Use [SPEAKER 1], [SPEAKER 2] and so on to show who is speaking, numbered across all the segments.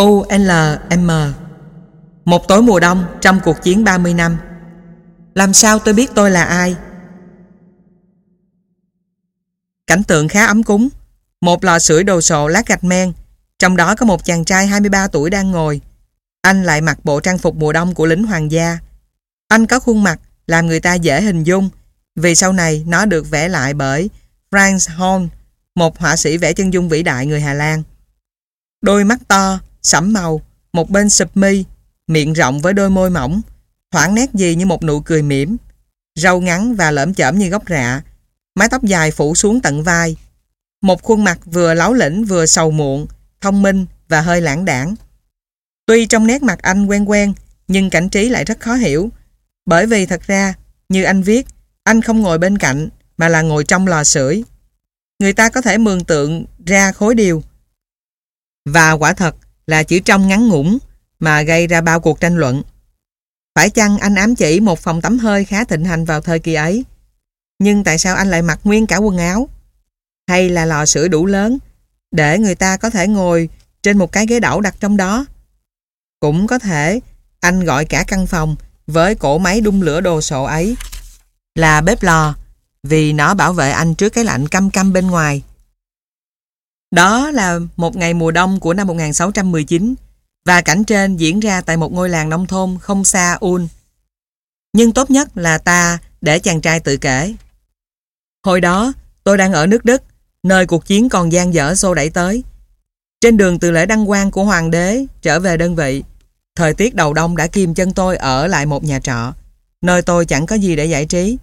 [SPEAKER 1] ULM Một tối mùa đông trong cuộc chiến 30 năm. Làm sao tôi biết tôi là ai? Cảnh tượng khá ấm cúng. Một lò sưởi đồ sộ lát gạch men. Trong đó có một chàng trai 23 tuổi đang ngồi. Anh lại mặc bộ trang phục mùa đông của lính hoàng gia. Anh có khuôn mặt làm người ta dễ hình dung vì sau này nó được vẽ lại bởi Franz Horn, một họa sĩ vẽ chân dung vĩ đại người Hà Lan. Đôi mắt to, sẫm màu, một bên sụp mi, miệng rộng với đôi môi mỏng, thoảng nét gì như một nụ cười mỉm, râu ngắn và lởm chởm như gốc rạ, mái tóc dài phủ xuống tận vai. Một khuôn mặt vừa láo lĩnh vừa sầu muộn, thông minh và hơi lãng đảng. Tuy trong nét mặt anh quen quen, nhưng cảnh trí lại rất khó hiểu. Bởi vì thật ra, như anh viết, anh không ngồi bên cạnh, mà là ngồi trong lò sưởi. Người ta có thể mường tượng ra khối điều. Và quả thật là chỉ trong ngắn ngủn mà gây ra bao cuộc tranh luận. Phải chăng anh ám chỉ một phòng tắm hơi khá thịnh hành vào thời kỳ ấy? Nhưng tại sao anh lại mặc nguyên cả quần áo? Hay là lò sưởi đủ lớn để người ta có thể ngồi trên một cái ghế đẩu đặt trong đó? Cũng có thể anh gọi cả căn phòng với cổ máy đun lửa đồ sộ ấy là bếp lò vì nó bảo vệ anh trước cái lạnh căm căm bên ngoài. Đó là một ngày mùa đông của năm 1619 và cảnh trên diễn ra tại một ngôi làng nông thôn không xa Un. Nhưng tốt nhất là ta để chàng trai tự kể. Hồi đó, tôi đang ở nước Đức, nơi cuộc chiến còn gian dở xô đẩy tới. Trên đường từ lễ đăng quang của hoàng đế trở về đơn vị, thời tiết đầu đông đã kìm chân tôi ở lại một nhà trọ, nơi tôi chẳng có gì để giải trí.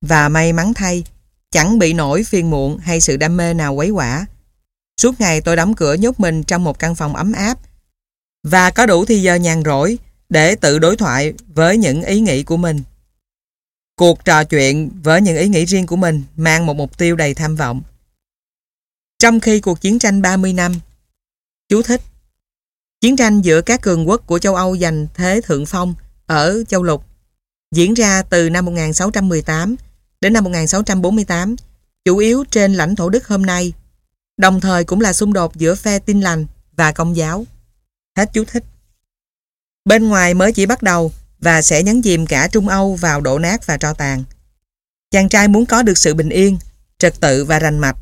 [SPEAKER 1] Và may mắn thay, chẳng bị nổi phiền muộn hay sự đam mê nào quấy quả. Suốt ngày tôi đóng cửa nhốt mình trong một căn phòng ấm áp và có đủ thì giờ nhàn rỗi để tự đối thoại với những ý nghĩ của mình. Cuộc trò chuyện với những ý nghĩ riêng của mình mang một mục tiêu đầy tham vọng. Trong khi cuộc chiến tranh 30 năm, chú thích, chiến tranh giữa các cường quốc của châu Âu giành thế thượng phong ở châu Lục diễn ra từ năm 1618 đến năm 1648, chủ yếu trên lãnh thổ Đức hôm nay, đồng thời cũng là xung đột giữa phe tin lành và công giáo. Hết chú thích. Bên ngoài mới chỉ bắt đầu và sẽ nhấn chìm cả Trung Âu vào đổ nát và tro tàn. Chàng trai muốn có được sự bình yên, trật tự và rành mạch.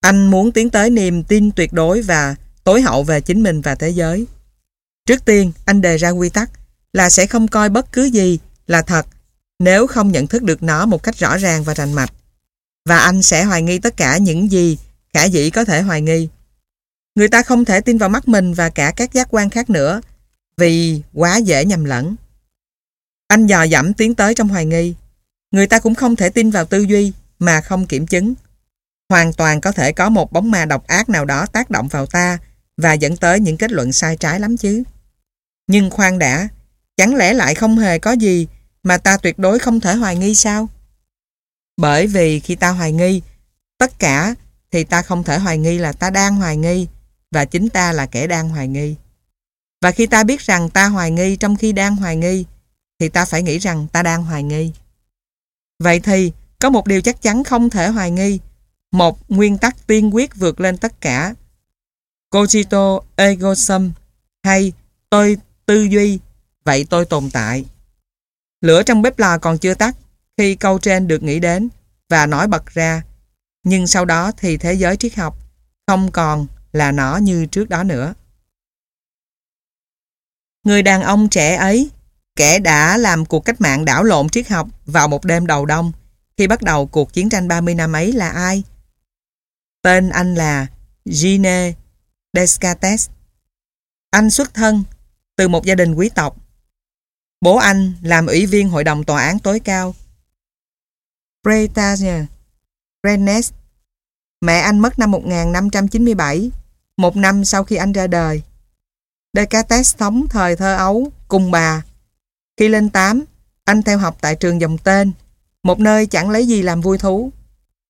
[SPEAKER 1] Anh muốn tiến tới niềm tin tuyệt đối và tối hậu về chính mình và thế giới. Trước tiên, anh đề ra quy tắc là sẽ không coi bất cứ gì là thật nếu không nhận thức được nó một cách rõ ràng và rành mạch. Và anh sẽ hoài nghi tất cả những gì khả dĩ có thể hoài nghi. Người ta không thể tin vào mắt mình và cả các giác quan khác nữa vì quá dễ nhầm lẫn. Anh dò dẫm tiến tới trong hoài nghi. Người ta cũng không thể tin vào tư duy mà không kiểm chứng. Hoàn toàn có thể có một bóng ma độc ác nào đó tác động vào ta và dẫn tới những kết luận sai trái lắm chứ. Nhưng khoan đã, chẳng lẽ lại không hề có gì mà ta tuyệt đối không thể hoài nghi sao? Bởi vì khi ta hoài nghi, tất cả thì ta không thể hoài nghi là ta đang hoài nghi và chính ta là kẻ đang hoài nghi. Và khi ta biết rằng ta hoài nghi trong khi đang hoài nghi, thì ta phải nghĩ rằng ta đang hoài nghi. Vậy thì, có một điều chắc chắn không thể hoài nghi, một nguyên tắc tiên quyết vượt lên tất cả. Cogito ego sum hay tôi tư duy, vậy tôi tồn tại. Lửa trong bếp lò còn chưa tắt khi câu trên được nghĩ đến và nói bật ra. Nhưng sau đó thì thế giới triết học không còn là nó như trước đó nữa. Người đàn ông trẻ ấy, kẻ đã làm cuộc cách mạng đảo lộn triết học vào một đêm đầu đông khi bắt đầu cuộc chiến tranh 30 năm ấy là ai? Tên anh là Gine Descartes. Anh xuất thân từ một gia đình quý tộc Bố anh làm ủy viên hội đồng tòa án tối cao. Bretagne, Rennes. Mẹ anh mất năm 1597, một năm sau khi anh ra đời. Descartes sống thời thơ ấu cùng bà. Khi lên 8, anh theo học tại trường dòng tên, một nơi chẳng lấy gì làm vui thú.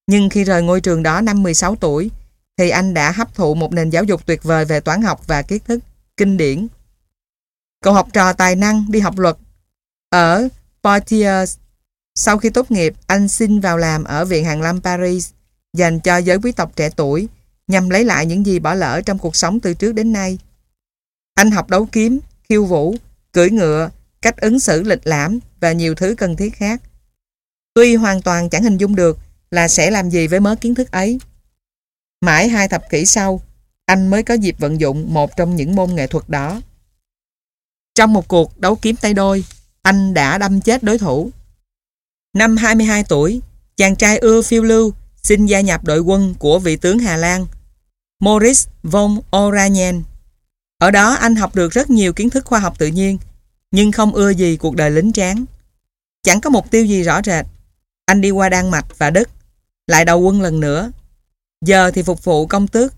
[SPEAKER 1] Nhưng khi rời ngôi trường đó năm 16 tuổi, thì anh đã hấp thụ một nền giáo dục tuyệt vời về toán học và kiến thức, kinh điển. Cậu học trò tài năng đi học luật ở Poitiers. Sau khi tốt nghiệp, anh xin vào làm ở Viện hàng Lâm Paris dành cho giới quý tộc trẻ tuổi nhằm lấy lại những gì bỏ lỡ trong cuộc sống từ trước đến nay. Anh học đấu kiếm, khiêu vũ, cưỡi ngựa, cách ứng xử lịch lãm và nhiều thứ cần thiết khác. Tuy hoàn toàn chẳng hình dung được là sẽ làm gì với mớ kiến thức ấy. Mãi hai thập kỷ sau, anh mới có dịp vận dụng một trong những môn nghệ thuật đó. Trong một cuộc đấu kiếm tay đôi, anh đã đâm chết đối thủ. Năm 22 tuổi, chàng trai ưa phiêu lưu xin gia nhập đội quân của vị tướng Hà Lan Moritz von Oranien. Ở đó anh học được rất nhiều kiến thức khoa học tự nhiên nhưng không ưa gì cuộc đời lính tráng. Chẳng có mục tiêu gì rõ rệt. Anh đi qua Đan Mạch và Đức lại đầu quân lần nữa. Giờ thì phục vụ công tước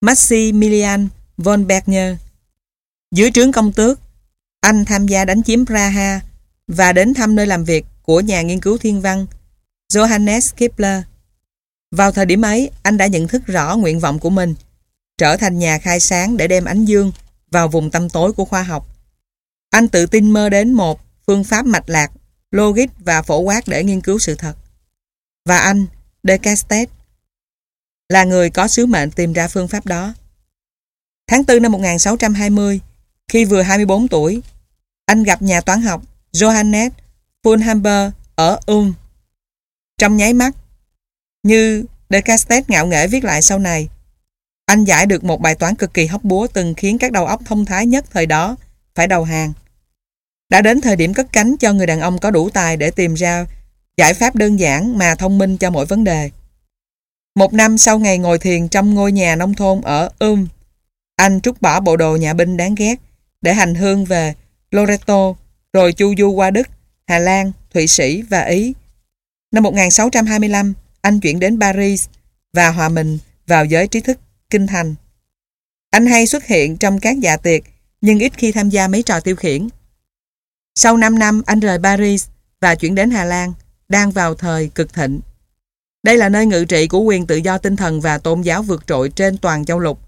[SPEAKER 1] Maximilian von Bergner, Dưới trướng công tước, anh tham gia đánh chiếm Praha và đến thăm nơi làm việc của nhà nghiên cứu thiên văn Johannes Kepler. Vào thời điểm ấy, anh đã nhận thức rõ nguyện vọng của mình, trở thành nhà khai sáng để đem ánh dương vào vùng tâm tối của khoa học. Anh tự tin mơ đến một phương pháp mạch lạc, logic và phổ quát để nghiên cứu sự thật. Và anh, Descartes, là người có sứ mệnh tìm ra phương pháp đó. Tháng 4 năm 1620, khi vừa 24 tuổi, anh gặp nhà toán học Johannes Fulhamber ở Ulm. Trong nháy mắt, như De Castet ngạo nghễ viết lại sau này, anh giải được một bài toán cực kỳ hóc búa từng khiến các đầu óc thông thái nhất thời đó phải đầu hàng. Đã đến thời điểm cất cánh cho người đàn ông có đủ tài để tìm ra giải pháp đơn giản mà thông minh cho mỗi vấn đề. Một năm sau ngày ngồi thiền trong ngôi nhà nông thôn ở Um, anh trút bỏ bộ đồ nhà binh đáng ghét để hành hương về Loreto rồi chu du qua Đức, Hà Lan, Thụy Sĩ và Ý. Năm 1625, anh chuyển đến Paris và hòa mình vào giới trí thức kinh thành. Anh hay xuất hiện trong các dạ tiệc nhưng ít khi tham gia mấy trò tiêu khiển. Sau 5 năm anh rời Paris và chuyển đến Hà Lan, đang vào thời cực thịnh. Đây là nơi ngự trị của quyền tự do tinh thần và tôn giáo vượt trội trên toàn châu lục.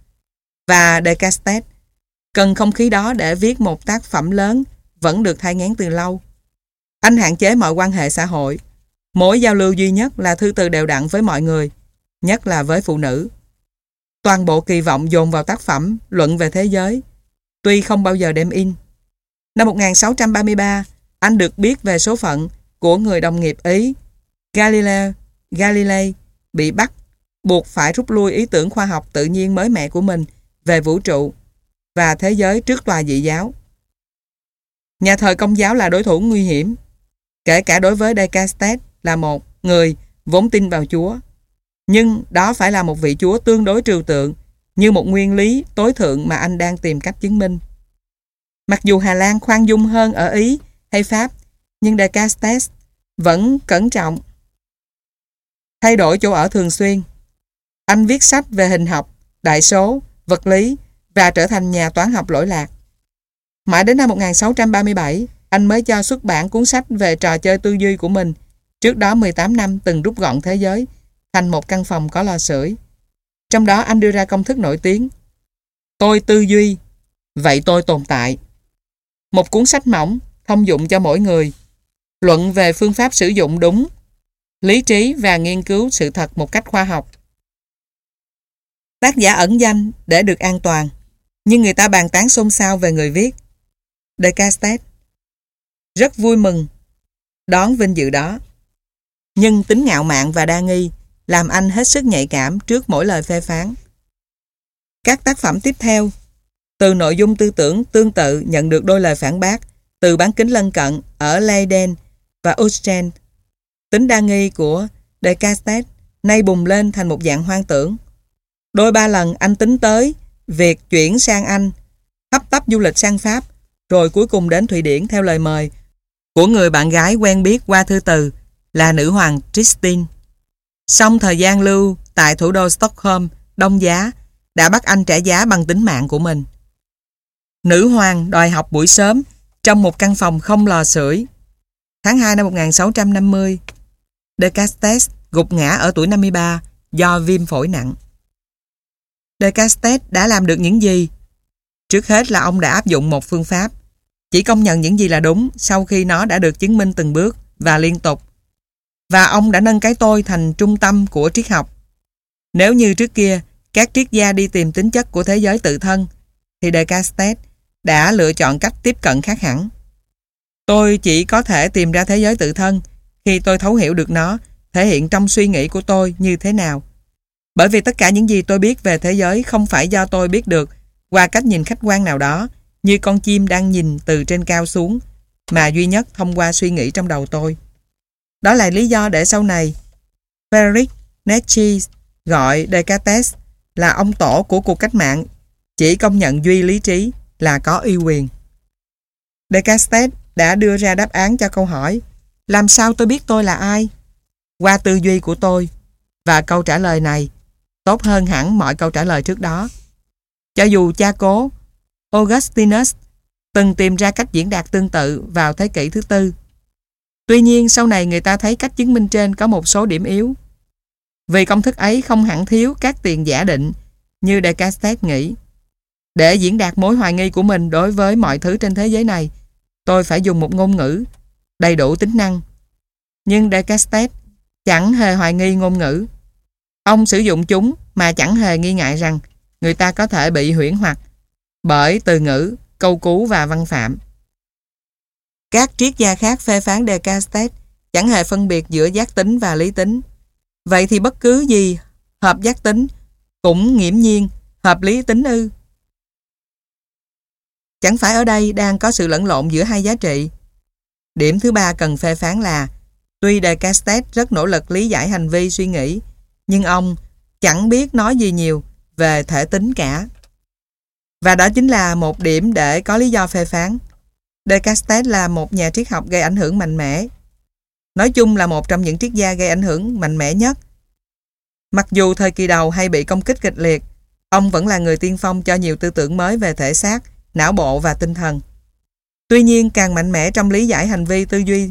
[SPEAKER 1] Và Descartes cần không khí đó để viết một tác phẩm lớn vẫn được thay ngán từ lâu. Anh hạn chế mọi quan hệ xã hội. Mối giao lưu duy nhất là thư từ đều đặn với mọi người, nhất là với phụ nữ. Toàn bộ kỳ vọng dồn vào tác phẩm Luận về thế giới, tuy không bao giờ đem in. Năm 1633, anh được biết về số phận của người đồng nghiệp Ý, Galileo Galilei, bị bắt, buộc phải rút lui ý tưởng khoa học tự nhiên mới mẻ của mình về vũ trụ và thế giới trước tòa dị giáo. Nhà thờ công giáo là đối thủ nguy hiểm, kể cả đối với Descartes là một người vốn tin vào Chúa. Nhưng đó phải là một vị Chúa tương đối trừu tượng như một nguyên lý tối thượng mà anh đang tìm cách chứng minh. Mặc dù Hà Lan khoan dung hơn ở Ý hay Pháp, nhưng Descartes vẫn cẩn trọng. Thay đổi chỗ ở thường xuyên. Anh viết sách về hình học, đại số, vật lý và trở thành nhà toán học lỗi lạc. Mãi đến năm 1637, anh mới cho xuất bản cuốn sách về trò chơi tư duy của mình. Trước đó 18 năm từng rút gọn thế giới thành một căn phòng có lò sưởi. Trong đó anh đưa ra công thức nổi tiếng. Tôi tư duy, vậy tôi tồn tại. Một cuốn sách mỏng, thông dụng cho mỗi người. Luận về phương pháp sử dụng đúng, lý trí và nghiên cứu sự thật một cách khoa học. Tác giả ẩn danh để được an toàn, nhưng người ta bàn tán xôn xao về người viết. Descartes rất vui mừng đón vinh dự đó. Nhưng tính ngạo mạn và đa nghi làm anh hết sức nhạy cảm trước mỗi lời phê phán. Các tác phẩm tiếp theo từ nội dung tư tưởng tương tự nhận được đôi lời phản bác từ bán kính lân cận ở Leiden và Utrecht. Tính đa nghi của Descartes nay bùng lên thành một dạng hoang tưởng. Đôi ba lần anh tính tới việc chuyển sang Anh, hấp tấp du lịch sang Pháp, rồi cuối cùng đến Thụy Điển theo lời mời của người bạn gái quen biết qua thư từ là nữ hoàng Tristin. Song thời gian lưu tại thủ đô Stockholm, đông giá, đã bắt anh trả giá bằng tính mạng của mình. Nữ hoàng đòi học buổi sớm trong một căn phòng không lò sưởi. Tháng 2 năm 1650, Descartes gục ngã ở tuổi 53 do viêm phổi nặng. Descartes đã làm được những gì? Trước hết là ông đã áp dụng một phương pháp, chỉ công nhận những gì là đúng sau khi nó đã được chứng minh từng bước và liên tục. Và ông đã nâng cái tôi thành trung tâm của triết học. Nếu như trước kia, các triết gia đi tìm tính chất của thế giới tự thân, thì Descartes đã lựa chọn cách tiếp cận khác hẳn. Tôi chỉ có thể tìm ra thế giới tự thân khi tôi thấu hiểu được nó thể hiện trong suy nghĩ của tôi như thế nào. Bởi vì tất cả những gì tôi biết về thế giới không phải do tôi biết được qua cách nhìn khách quan nào đó như con chim đang nhìn từ trên cao xuống, mà duy nhất thông qua suy nghĩ trong đầu tôi. Đó là lý do để sau này ferric Nietzsche gọi Descartes là ông tổ của cuộc cách mạng, chỉ công nhận duy lý trí là có uy quyền. Descartes đã đưa ra đáp án cho câu hỏi, làm sao tôi biết tôi là ai? Qua tư duy của tôi, và câu trả lời này tốt hơn hẳn mọi câu trả lời trước đó. Cho dù cha cố Augustinus từng tìm ra cách diễn đạt tương tự vào thế kỷ thứ tư. Tuy nhiên sau này người ta thấy cách chứng minh trên có một số điểm yếu. Vì công thức ấy không hẳn thiếu các tiền giả định như Descartes nghĩ. Để diễn đạt mối hoài nghi của mình đối với mọi thứ trên thế giới này, tôi phải dùng một ngôn ngữ đầy đủ tính năng. Nhưng Descartes chẳng hề hoài nghi ngôn ngữ. Ông sử dụng chúng mà chẳng hề nghi ngại rằng người ta có thể bị huyễn hoặc bởi từ ngữ, câu cú và văn phạm. Các triết gia khác phê phán Descartes chẳng hề phân biệt giữa giác tính và lý tính. Vậy thì bất cứ gì hợp giác tính cũng nghiễm nhiên hợp lý tính ư. Chẳng phải ở đây đang có sự lẫn lộn giữa hai giá trị. Điểm thứ ba cần phê phán là tuy Descartes rất nỗ lực lý giải hành vi suy nghĩ nhưng ông chẳng biết nói gì nhiều về thể tính cả. Và đó chính là một điểm để có lý do phê phán. Descartes là một nhà triết học gây ảnh hưởng mạnh mẽ. Nói chung là một trong những triết gia gây ảnh hưởng mạnh mẽ nhất. Mặc dù thời kỳ đầu hay bị công kích kịch liệt, ông vẫn là người tiên phong cho nhiều tư tưởng mới về thể xác, não bộ và tinh thần. Tuy nhiên càng mạnh mẽ trong lý giải hành vi tư duy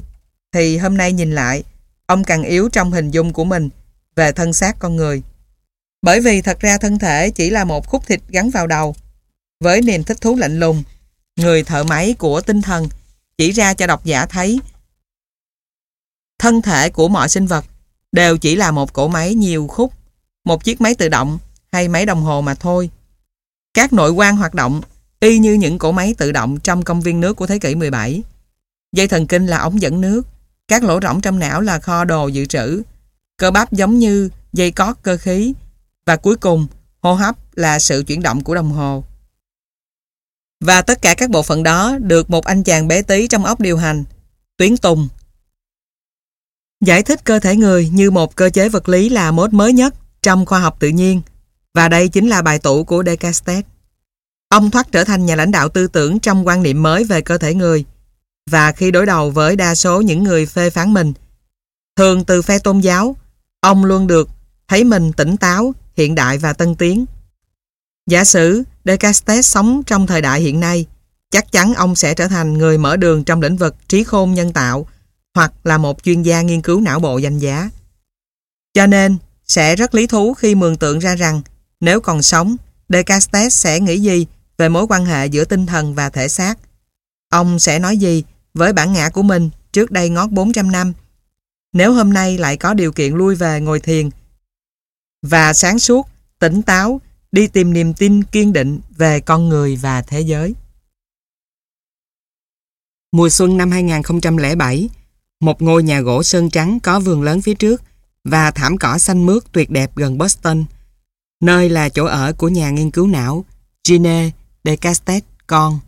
[SPEAKER 1] thì hôm nay nhìn lại, ông càng yếu trong hình dung của mình về thân xác con người. Bởi vì thật ra thân thể chỉ là một khúc thịt gắn vào đầu. Với niềm thích thú lạnh lùng, người thợ máy của tinh thần chỉ ra cho độc giả thấy thân thể của mọi sinh vật đều chỉ là một cỗ máy nhiều khúc, một chiếc máy tự động hay máy đồng hồ mà thôi. Các nội quan hoạt động y như những cỗ máy tự động trong công viên nước của thế kỷ 17. Dây thần kinh là ống dẫn nước, các lỗ rỗng trong não là kho đồ dự trữ, cơ bắp giống như dây cót cơ khí và cuối cùng hô hấp là sự chuyển động của đồng hồ. Và tất cả các bộ phận đó được một anh chàng bé tí trong óc điều hành, tuyến tùng. Giải thích cơ thể người như một cơ chế vật lý là mốt mới nhất trong khoa học tự nhiên và đây chính là bài tủ của Descartes. Ông thoát trở thành nhà lãnh đạo tư tưởng trong quan niệm mới về cơ thể người và khi đối đầu với đa số những người phê phán mình thường từ phe tôn giáo ông luôn được thấy mình tỉnh táo, hiện đại và tân tiến. Giả sử Descartes sống trong thời đại hiện nay, chắc chắn ông sẽ trở thành người mở đường trong lĩnh vực trí khôn nhân tạo hoặc là một chuyên gia nghiên cứu não bộ danh giá. Cho nên, sẽ rất lý thú khi mường tượng ra rằng nếu còn sống, Descartes sẽ nghĩ gì về mối quan hệ giữa tinh thần và thể xác. Ông sẽ nói gì với bản ngã của mình trước đây ngót 400 năm. Nếu hôm nay lại có điều kiện lui về ngồi thiền và sáng suốt, tỉnh táo, đi tìm niềm tin kiên định về con người và thế giới. Mùa xuân năm 2007, một ngôi nhà gỗ sơn trắng có vườn lớn phía trước và thảm cỏ xanh mướt tuyệt đẹp gần Boston, nơi là chỗ ở của nhà nghiên cứu não Gine Castet con.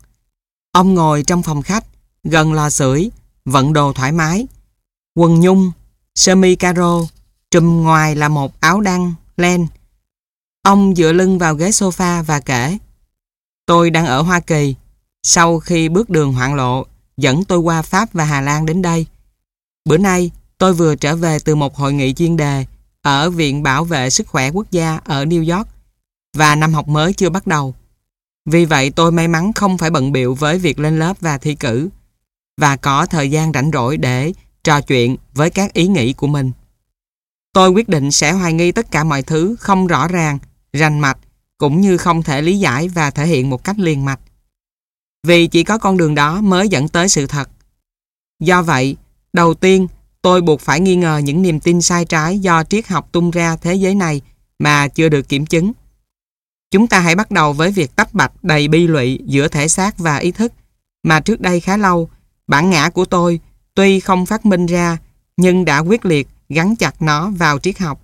[SPEAKER 1] Ông ngồi trong phòng khách, gần lò sưởi, vận đồ thoải mái, quần nhung, sơ mi caro, trùm ngoài là một áo đăng len. Ông dựa lưng vào ghế sofa và kể Tôi đang ở Hoa Kỳ. Sau khi bước đường hoạn lộ, dẫn tôi qua Pháp và Hà Lan đến đây. Bữa nay, tôi vừa trở về từ một hội nghị chuyên đề ở Viện Bảo vệ Sức khỏe Quốc gia ở New York và năm học mới chưa bắt đầu. Vì vậy tôi may mắn không phải bận biệu với việc lên lớp và thi cử và có thời gian rảnh rỗi để trò chuyện với các ý nghĩ của mình. Tôi quyết định sẽ hoài nghi tất cả mọi thứ không rõ ràng, rành mạch, cũng như không thể lý giải và thể hiện một cách liền mạch. Vì chỉ có con đường đó mới dẫn tới sự thật. Do vậy, đầu tiên, tôi buộc phải nghi ngờ những niềm tin sai trái do triết học tung ra thế giới này mà chưa được kiểm chứng. Chúng ta hãy bắt đầu với việc tách bạch đầy bi lụy giữa thể xác và ý thức, mà trước đây khá lâu, bản ngã của tôi tuy không phát minh ra, nhưng đã quyết liệt gắn chặt nó vào triết học.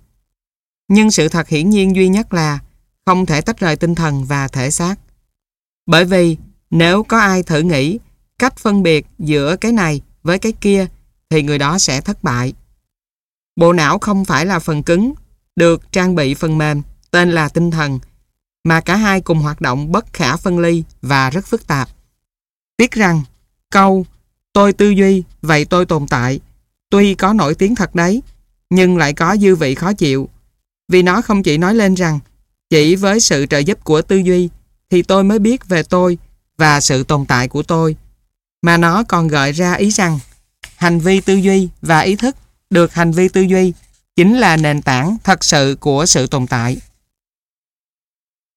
[SPEAKER 1] Nhưng sự thật hiển nhiên duy nhất là không thể tách rời tinh thần và thể xác. Bởi vì nếu có ai thử nghĩ cách phân biệt giữa cái này với cái kia thì người đó sẽ thất bại. Bộ não không phải là phần cứng được trang bị phần mềm tên là tinh thần, mà cả hai cùng hoạt động bất khả phân ly và rất phức tạp. Tiếc rằng câu tôi tư duy, vậy tôi tồn tại tuy có nổi tiếng thật đấy, nhưng lại có dư vị khó chịu vì nó không chỉ nói lên rằng chỉ với sự trợ giúp của tư duy thì tôi mới biết về tôi và sự tồn tại của tôi mà nó còn gợi ra ý rằng hành vi tư duy và ý thức được hành vi tư duy chính là nền tảng thật sự của sự tồn tại.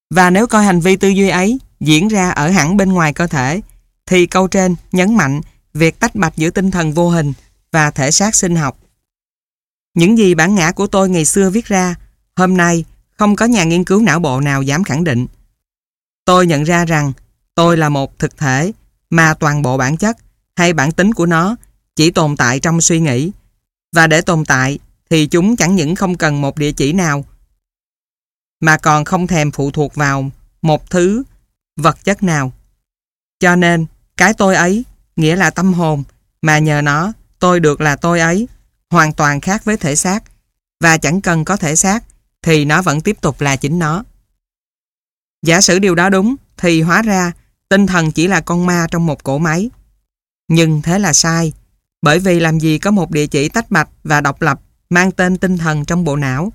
[SPEAKER 1] Và nếu coi hành vi tư duy ấy diễn ra ở hẳn bên ngoài cơ thể, thì câu trên nhấn mạnh việc tách bạch giữa tinh thần vô hình và thể xác sinh học. Những gì bản ngã của tôi ngày xưa viết ra, hôm nay không có nhà nghiên cứu não bộ nào dám khẳng định. Tôi nhận ra rằng tôi là một thực thể mà toàn bộ bản chất hay bản tính của nó chỉ tồn tại trong suy nghĩ. Và để tồn tại thì chúng chẳng những không cần một địa chỉ nào mà còn không thèm phụ thuộc vào một thứ vật chất nào. Cho nên, cái tôi ấy nghĩa là tâm hồn mà nhờ nó tôi được là tôi ấy hoàn toàn khác với thể xác và chẳng cần có thể xác thì nó vẫn tiếp tục là chính nó. Giả sử điều đó đúng thì hóa ra tinh thần chỉ là con ma trong một cỗ máy. Nhưng thế là sai bởi vì làm gì có một địa chỉ tách bạch và độc lập mang tên tinh thần trong bộ não.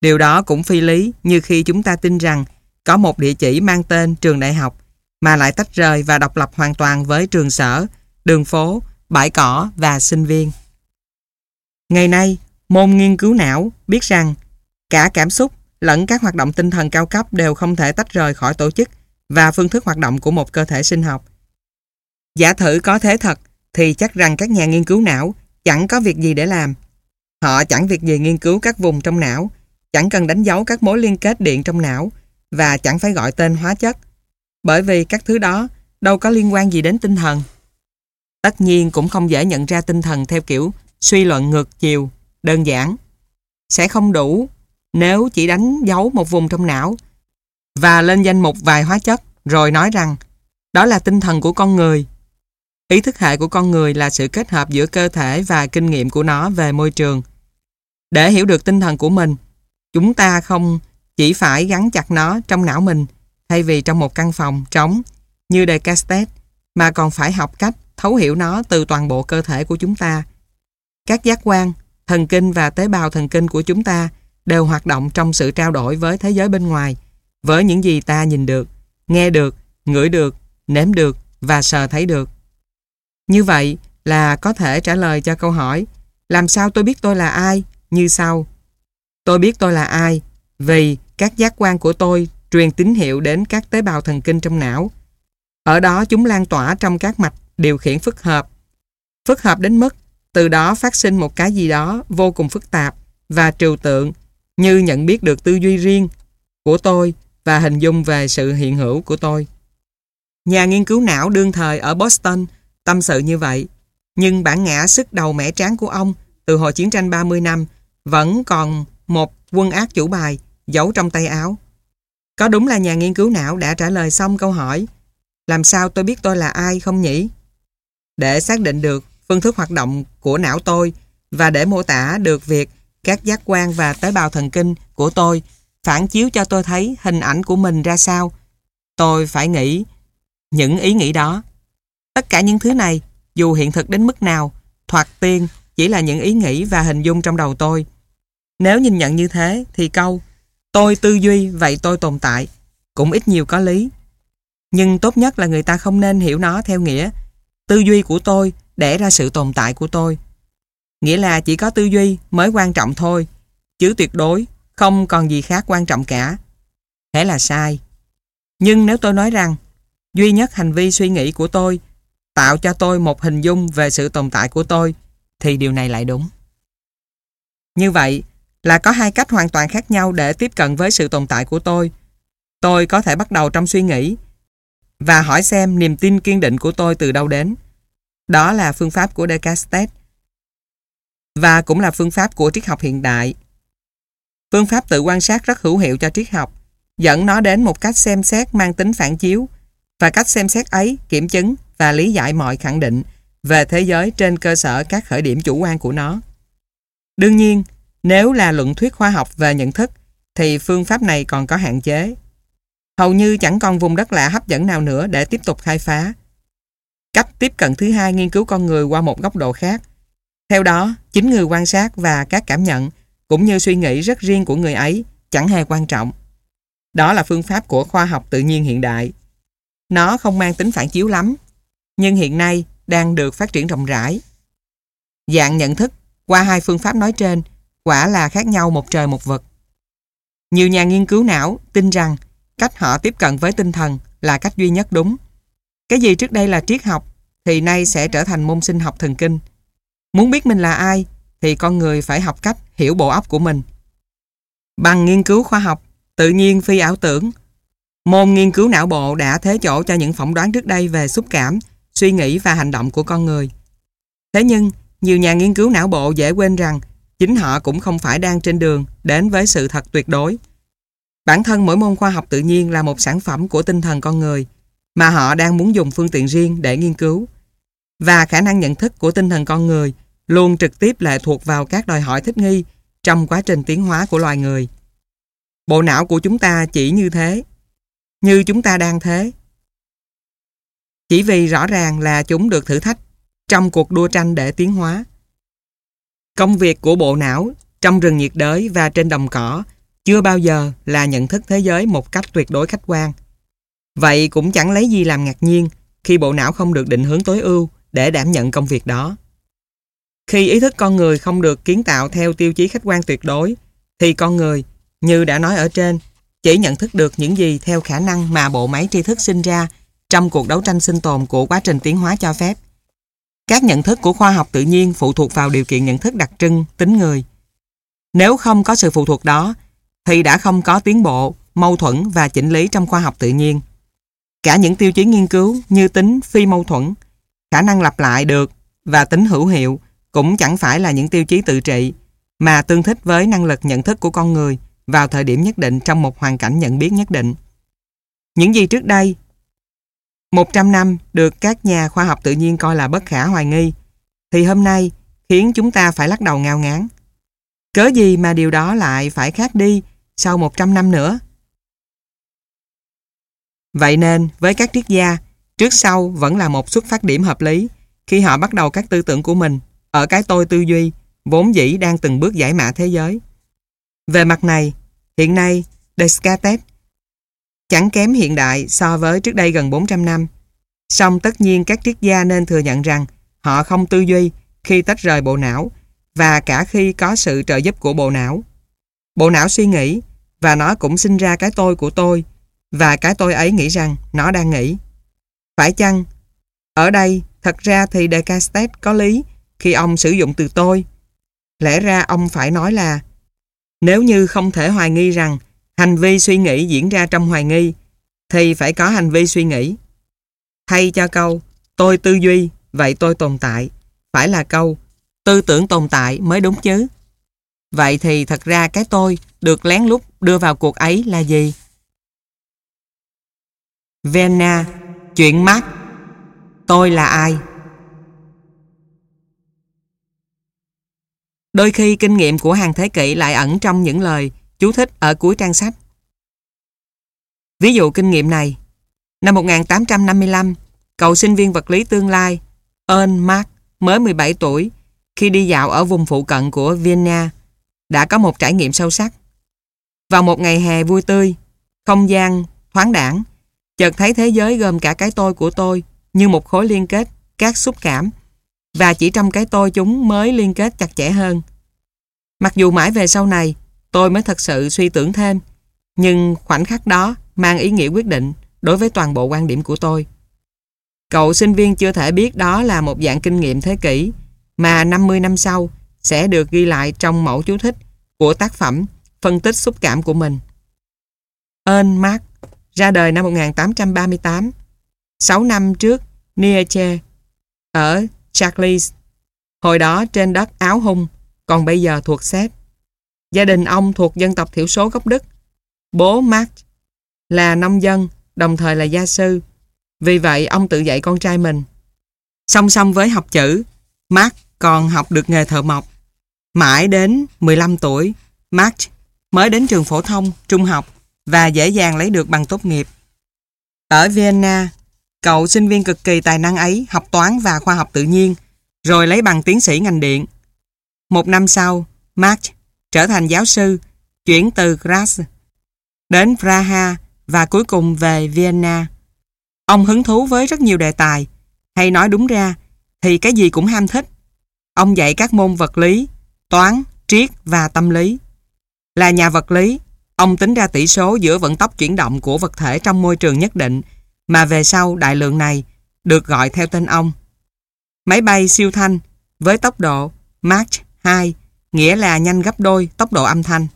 [SPEAKER 1] Điều đó cũng phi lý như khi chúng ta tin rằng có một địa chỉ mang tên trường đại học mà lại tách rời và độc lập hoàn toàn với trường sở, đường phố, bãi cỏ và sinh viên. Ngày nay, môn nghiên cứu não biết rằng cả cảm xúc lẫn các hoạt động tinh thần cao cấp đều không thể tách rời khỏi tổ chức và phương thức hoạt động của một cơ thể sinh học. Giả thử có thế thật thì chắc rằng các nhà nghiên cứu não chẳng có việc gì để làm. Họ chẳng việc gì nghiên cứu các vùng trong não, chẳng cần đánh dấu các mối liên kết điện trong não và chẳng phải gọi tên hóa chất. Bởi vì các thứ đó đâu có liên quan gì đến tinh thần. Tất nhiên cũng không dễ nhận ra tinh thần theo kiểu suy luận ngược chiều, đơn giản. Sẽ không đủ nếu chỉ đánh dấu một vùng trong não và lên danh mục vài hóa chất rồi nói rằng đó là tinh thần của con người. Ý thức hệ của con người là sự kết hợp giữa cơ thể và kinh nghiệm của nó về môi trường. Để hiểu được tinh thần của mình, chúng ta không chỉ phải gắn chặt nó trong não mình thay vì trong một căn phòng trống như Descartes mà còn phải học cách thấu hiểu nó từ toàn bộ cơ thể của chúng ta. Các giác quan, thần kinh và tế bào thần kinh của chúng ta đều hoạt động trong sự trao đổi với thế giới bên ngoài, với những gì ta nhìn được, nghe được, ngửi được, nếm được và sờ thấy được. Như vậy là có thể trả lời cho câu hỏi làm sao tôi biết tôi là ai như sau. Tôi biết tôi là ai vì các giác quan của tôi truyền tín hiệu đến các tế bào thần kinh trong não. Ở đó chúng lan tỏa trong các mạch điều khiển phức hợp. Phức hợp đến mức từ đó phát sinh một cái gì đó vô cùng phức tạp và trừu tượng như nhận biết được tư duy riêng của tôi và hình dung về sự hiện hữu của tôi. Nhà nghiên cứu não đương thời ở Boston tâm sự như vậy, nhưng bản ngã sức đầu mẻ tráng của ông từ hồi chiến tranh 30 năm vẫn còn một quân ác chủ bài giấu trong tay áo. Có đúng là nhà nghiên cứu não đã trả lời xong câu hỏi làm sao tôi biết tôi là ai không nhỉ? Để xác định được phương thức hoạt động của não tôi và để mô tả được việc các giác quan và tế bào thần kinh của tôi phản chiếu cho tôi thấy hình ảnh của mình ra sao. Tôi phải nghĩ những ý nghĩ đó. Tất cả những thứ này, dù hiện thực đến mức nào, thoạt tiên chỉ là những ý nghĩ và hình dung trong đầu tôi. Nếu nhìn nhận như thế thì câu tôi tư duy vậy tôi tồn tại cũng ít nhiều có lý. Nhưng tốt nhất là người ta không nên hiểu nó theo nghĩa tư duy của tôi để ra sự tồn tại của tôi. Nghĩa là chỉ có tư duy mới quan trọng thôi, chứ tuyệt đối không còn gì khác quan trọng cả. Thế là sai. Nhưng nếu tôi nói rằng duy nhất hành vi suy nghĩ của tôi tạo cho tôi một hình dung về sự tồn tại của tôi thì điều này lại đúng. Như vậy là có hai cách hoàn toàn khác nhau để tiếp cận với sự tồn tại của tôi. Tôi có thể bắt đầu trong suy nghĩ và hỏi xem niềm tin kiên định của tôi từ đâu đến. Đó là phương pháp của Descartes và cũng là phương pháp của triết học hiện đại. Phương pháp tự quan sát rất hữu hiệu cho triết học, dẫn nó đến một cách xem xét mang tính phản chiếu và cách xem xét ấy kiểm chứng và lý giải mọi khẳng định về thế giới trên cơ sở các khởi điểm chủ quan của nó. Đương nhiên, nếu là luận thuyết khoa học về nhận thức thì phương pháp này còn có hạn chế. Hầu như chẳng còn vùng đất lạ hấp dẫn nào nữa để tiếp tục khai phá. Cách tiếp cận thứ hai nghiên cứu con người qua một góc độ khác. Theo đó, chính người quan sát và các cảm nhận cũng như suy nghĩ rất riêng của người ấy chẳng hề quan trọng. Đó là phương pháp của khoa học tự nhiên hiện đại. Nó không mang tính phản chiếu lắm, nhưng hiện nay đang được phát triển rộng rãi. Dạng nhận thức qua hai phương pháp nói trên quả là khác nhau một trời một vực. Nhiều nhà nghiên cứu não tin rằng cách họ tiếp cận với tinh thần là cách duy nhất đúng. Cái gì trước đây là triết học thì nay sẽ trở thành môn sinh học thần kinh. Muốn biết mình là ai thì con người phải học cách hiểu bộ óc của mình. Bằng nghiên cứu khoa học, tự nhiên phi ảo tưởng, môn nghiên cứu não bộ đã thế chỗ cho những phỏng đoán trước đây về xúc cảm, suy nghĩ và hành động của con người. Thế nhưng, nhiều nhà nghiên cứu não bộ dễ quên rằng chính họ cũng không phải đang trên đường đến với sự thật tuyệt đối. Bản thân mỗi môn khoa học tự nhiên là một sản phẩm của tinh thần con người mà họ đang muốn dùng phương tiện riêng để nghiên cứu. Và khả năng nhận thức của tinh thần con người luôn trực tiếp lệ thuộc vào các đòi hỏi thích nghi trong quá trình tiến hóa của loài người. Bộ não của chúng ta chỉ như thế, như chúng ta đang thế. Chỉ vì rõ ràng là chúng được thử thách trong cuộc đua tranh để tiến hóa. Công việc của bộ não trong rừng nhiệt đới và trên đồng cỏ chưa bao giờ là nhận thức thế giới một cách tuyệt đối khách quan. Vậy cũng chẳng lấy gì làm ngạc nhiên khi bộ não không được định hướng tối ưu để đảm nhận công việc đó. Khi ý thức con người không được kiến tạo theo tiêu chí khách quan tuyệt đối, thì con người, như đã nói ở trên, chỉ nhận thức được những gì theo khả năng mà bộ máy tri thức sinh ra trong cuộc đấu tranh sinh tồn của quá trình tiến hóa cho phép. Các nhận thức của khoa học tự nhiên phụ thuộc vào điều kiện nhận thức đặc trưng, tính người. Nếu không có sự phụ thuộc đó, thì đã không có tiến bộ, mâu thuẫn và chỉnh lý trong khoa học tự nhiên. Cả những tiêu chí nghiên cứu như tính phi mâu thuẫn, khả năng lặp lại được và tính hữu hiệu cũng chẳng phải là những tiêu chí tự trị, mà tương thích với năng lực nhận thức của con người vào thời điểm nhất định trong một hoàn cảnh nhận biết nhất định. Những gì trước đây 100 năm được các nhà khoa học tự nhiên coi là bất khả hoài nghi, thì hôm nay khiến chúng ta phải lắc đầu ngao ngán. Cớ gì mà điều đó lại phải khác đi sau 100 năm nữa? Vậy nên, với các triết gia, trước sau vẫn là một xuất phát điểm hợp lý khi họ bắt đầu các tư tưởng của mình ở cái tôi tư duy vốn dĩ đang từng bước giải mã thế giới. Về mặt này, hiện nay Descartes chẳng kém hiện đại so với trước đây gần 400 năm. Song tất nhiên các triết gia nên thừa nhận rằng họ không tư duy khi tách rời bộ não và cả khi có sự trợ giúp của bộ não. Bộ não suy nghĩ và nó cũng sinh ra cái tôi của tôi và cái tôi ấy nghĩ rằng nó đang nghĩ. Phải chăng? Ở đây, thật ra thì Descartes có lý khi ông sử dụng từ tôi. Lẽ ra ông phải nói là nếu như không thể hoài nghi rằng hành vi suy nghĩ diễn ra trong hoài nghi thì phải có hành vi suy nghĩ. Thay cho câu tôi tư duy, vậy tôi tồn tại phải là câu tư tưởng tồn tại mới đúng chứ. Vậy thì thật ra cái tôi được lén lút đưa vào cuộc ấy là gì? Vienna, chuyện mắt, Tôi là ai? Đôi khi kinh nghiệm của hàng thế kỷ lại ẩn trong những lời chú thích ở cuối trang sách. Ví dụ kinh nghiệm này, năm 1855, cậu sinh viên vật lý tương lai Ern Mark mới 17 tuổi khi đi dạo ở vùng phụ cận của Vienna đã có một trải nghiệm sâu sắc. Vào một ngày hè vui tươi, không gian thoáng đảng, chợt thấy thế giới gồm cả cái tôi của tôi như một khối liên kết các xúc cảm và chỉ trong cái tôi chúng mới liên kết chặt chẽ hơn. Mặc dù mãi về sau này, tôi mới thật sự suy tưởng thêm, nhưng khoảnh khắc đó mang ý nghĩa quyết định đối với toàn bộ quan điểm của tôi. Cậu sinh viên chưa thể biết đó là một dạng kinh nghiệm thế kỷ mà 50 năm sau sẽ được ghi lại trong mẫu chú thích của tác phẩm phân tích xúc cảm của mình. Ơn Mark ra đời năm 1838, 6 năm trước Nietzsche ở Charles, hồi đó trên đất Áo Hung, còn bây giờ thuộc Séc. Gia đình ông thuộc dân tộc thiểu số gốc Đức. Bố Max là nông dân, đồng thời là gia sư. Vì vậy ông tự dạy con trai mình. Song song với học chữ, Max còn học được nghề thợ mộc. Mãi đến 15 tuổi, Max mới đến trường phổ thông, trung học và dễ dàng lấy được bằng tốt nghiệp. Ở Vienna, cậu sinh viên cực kỳ tài năng ấy học toán và khoa học tự nhiên, rồi lấy bằng tiến sĩ ngành điện. Một năm sau, Marx trở thành giáo sư, chuyển từ Graz đến Praha và cuối cùng về Vienna. Ông hứng thú với rất nhiều đề tài, hay nói đúng ra thì cái gì cũng ham thích. Ông dạy các môn vật lý, toán, triết và tâm lý. Là nhà vật lý, ông tính ra tỷ số giữa vận tốc chuyển động của vật thể trong môi trường nhất định mà về sau đại lượng này được gọi theo tên ông. Máy bay siêu thanh với tốc độ Mach 2 nghĩa là nhanh gấp đôi tốc độ âm thanh.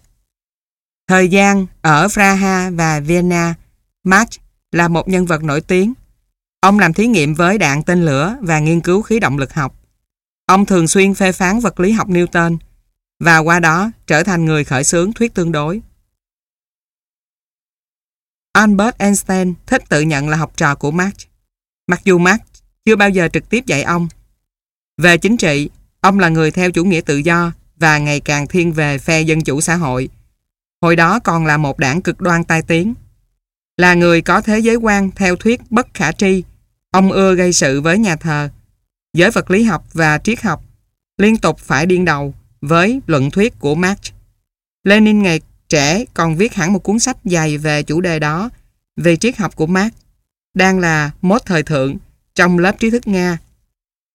[SPEAKER 1] Thời gian ở Praha và Vienna, Mach là một nhân vật nổi tiếng. Ông làm thí nghiệm với đạn tên lửa và nghiên cứu khí động lực học. Ông thường xuyên phê phán vật lý học Newton và qua đó trở thành người khởi xướng thuyết tương đối. Albert Einstein thích tự nhận là học trò của Marx. Mặc dù Marx chưa bao giờ trực tiếp dạy ông. Về chính trị, ông là người theo chủ nghĩa tự do và ngày càng thiên về phe dân chủ xã hội. Hồi đó còn là một đảng cực đoan tai tiếng. Là người có thế giới quan theo thuyết bất khả tri, ông ưa gây sự với nhà thờ, giới vật lý học và triết học, liên tục phải điên đầu với luận thuyết của Marx. Lenin ngày trẻ còn viết hẳn một cuốn sách dày về chủ đề đó, về triết học của Marx, đang là mốt thời thượng trong lớp trí thức Nga.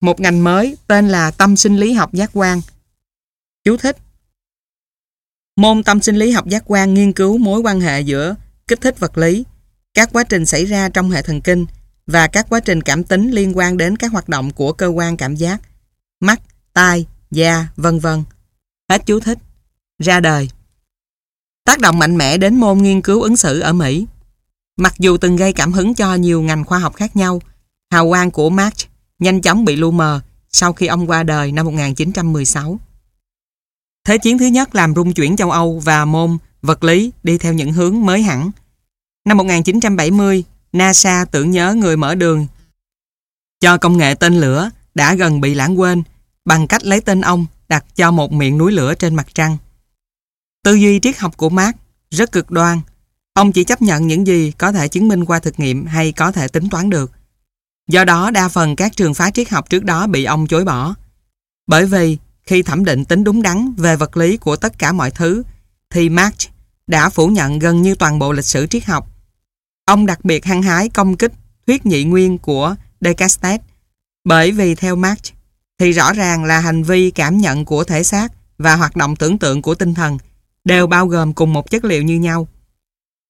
[SPEAKER 1] Một ngành mới tên là tâm sinh lý học giác quan. Chú thích Môn tâm sinh lý học giác quan nghiên cứu mối quan hệ giữa kích thích vật lý, các quá trình xảy ra trong hệ thần kinh và các quá trình cảm tính liên quan đến các hoạt động của cơ quan cảm giác, mắt, tai, da, vân vân. Hết chú thích. Ra đời. Tác động mạnh mẽ đến môn nghiên cứu ứng xử ở Mỹ. Mặc dù từng gây cảm hứng cho nhiều ngành khoa học khác nhau, hào quang của Marx nhanh chóng bị lu mờ sau khi ông qua đời năm 1916. Thế chiến thứ nhất làm rung chuyển châu Âu và môn vật lý đi theo những hướng mới hẳn. Năm 1970, NASA tưởng nhớ người mở đường cho công nghệ tên lửa đã gần bị lãng quên bằng cách lấy tên ông đặt cho một miệng núi lửa trên mặt trăng. Tư duy triết học của Marx rất cực đoan. Ông chỉ chấp nhận những gì có thể chứng minh qua thực nghiệm hay có thể tính toán được. Do đó, đa phần các trường phái triết học trước đó bị ông chối bỏ. Bởi vì, khi thẩm định tính đúng đắn về vật lý của tất cả mọi thứ, thì Marx đã phủ nhận gần như toàn bộ lịch sử triết học. Ông đặc biệt hăng hái công kích thuyết nhị nguyên của Descartes, bởi vì theo Marx thì rõ ràng là hành vi cảm nhận của thể xác và hoạt động tưởng tượng của tinh thần đều bao gồm cùng một chất liệu như nhau.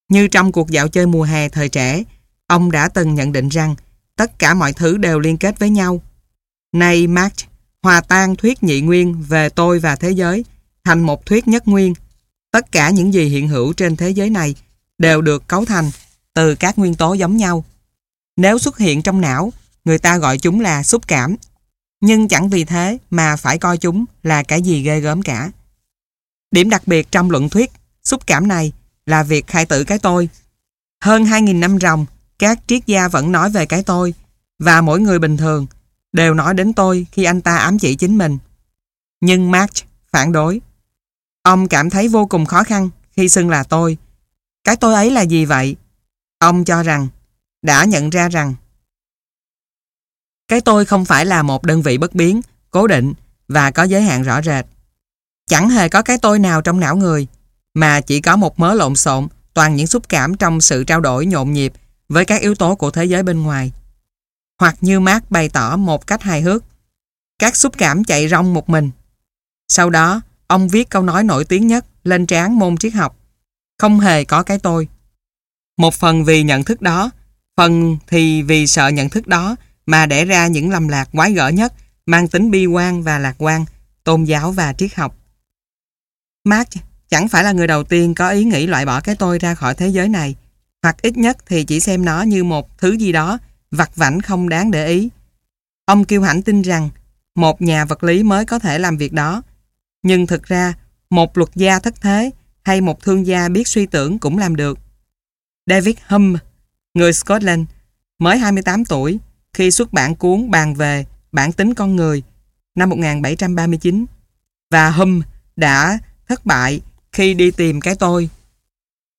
[SPEAKER 1] Như trong cuộc dạo chơi mùa hè thời trẻ, ông đã từng nhận định rằng tất cả mọi thứ đều liên kết với nhau. Nay Marx hòa tan thuyết nhị nguyên về tôi và thế giới thành một thuyết nhất nguyên. Tất cả những gì hiện hữu trên thế giới này đều được cấu thành từ các nguyên tố giống nhau. Nếu xuất hiện trong não, người ta gọi chúng là xúc cảm. Nhưng chẳng vì thế mà phải coi chúng là cái gì ghê gớm cả. Điểm đặc biệt trong luận thuyết xúc cảm này là việc khai tử cái tôi. Hơn 2.000 năm ròng, các triết gia vẫn nói về cái tôi và mỗi người bình thường đều nói đến tôi khi anh ta ám chỉ chính mình. Nhưng Marx phản đối. Ông cảm thấy vô cùng khó khăn khi xưng là tôi. Cái tôi ấy là gì vậy? Ông cho rằng, đã nhận ra rằng cái tôi không phải là một đơn vị bất biến, cố định và có giới hạn rõ rệt. Chẳng hề có cái tôi nào trong não người, mà chỉ có một mớ lộn xộn toàn những xúc cảm trong sự trao đổi nhộn nhịp với các yếu tố của thế giới bên ngoài. Hoặc như Mark bày tỏ một cách hài hước, các xúc cảm chạy rong một mình. Sau đó, ông viết câu nói nổi tiếng nhất lên trán môn triết học. Không hề có cái tôi. Một phần vì nhận thức đó, phần thì vì sợ nhận thức đó mà để ra những lầm lạc quái gở nhất mang tính bi quan và lạc quan, tôn giáo và triết học. Marx chẳng phải là người đầu tiên có ý nghĩ loại bỏ cái tôi ra khỏi thế giới này. hoặc ít nhất thì chỉ xem nó như một thứ gì đó vặt vảnh không đáng để ý. Ông Kiêu Hãnh tin rằng một nhà vật lý mới có thể làm việc đó. Nhưng thực ra, một luật gia thất thế hay một thương gia biết suy tưởng cũng làm được. David Hume, người Scotland, mới 28 tuổi, khi xuất bản cuốn bàn về bản tính con người năm 1739 và Hume đã thất bại khi đi tìm cái tôi.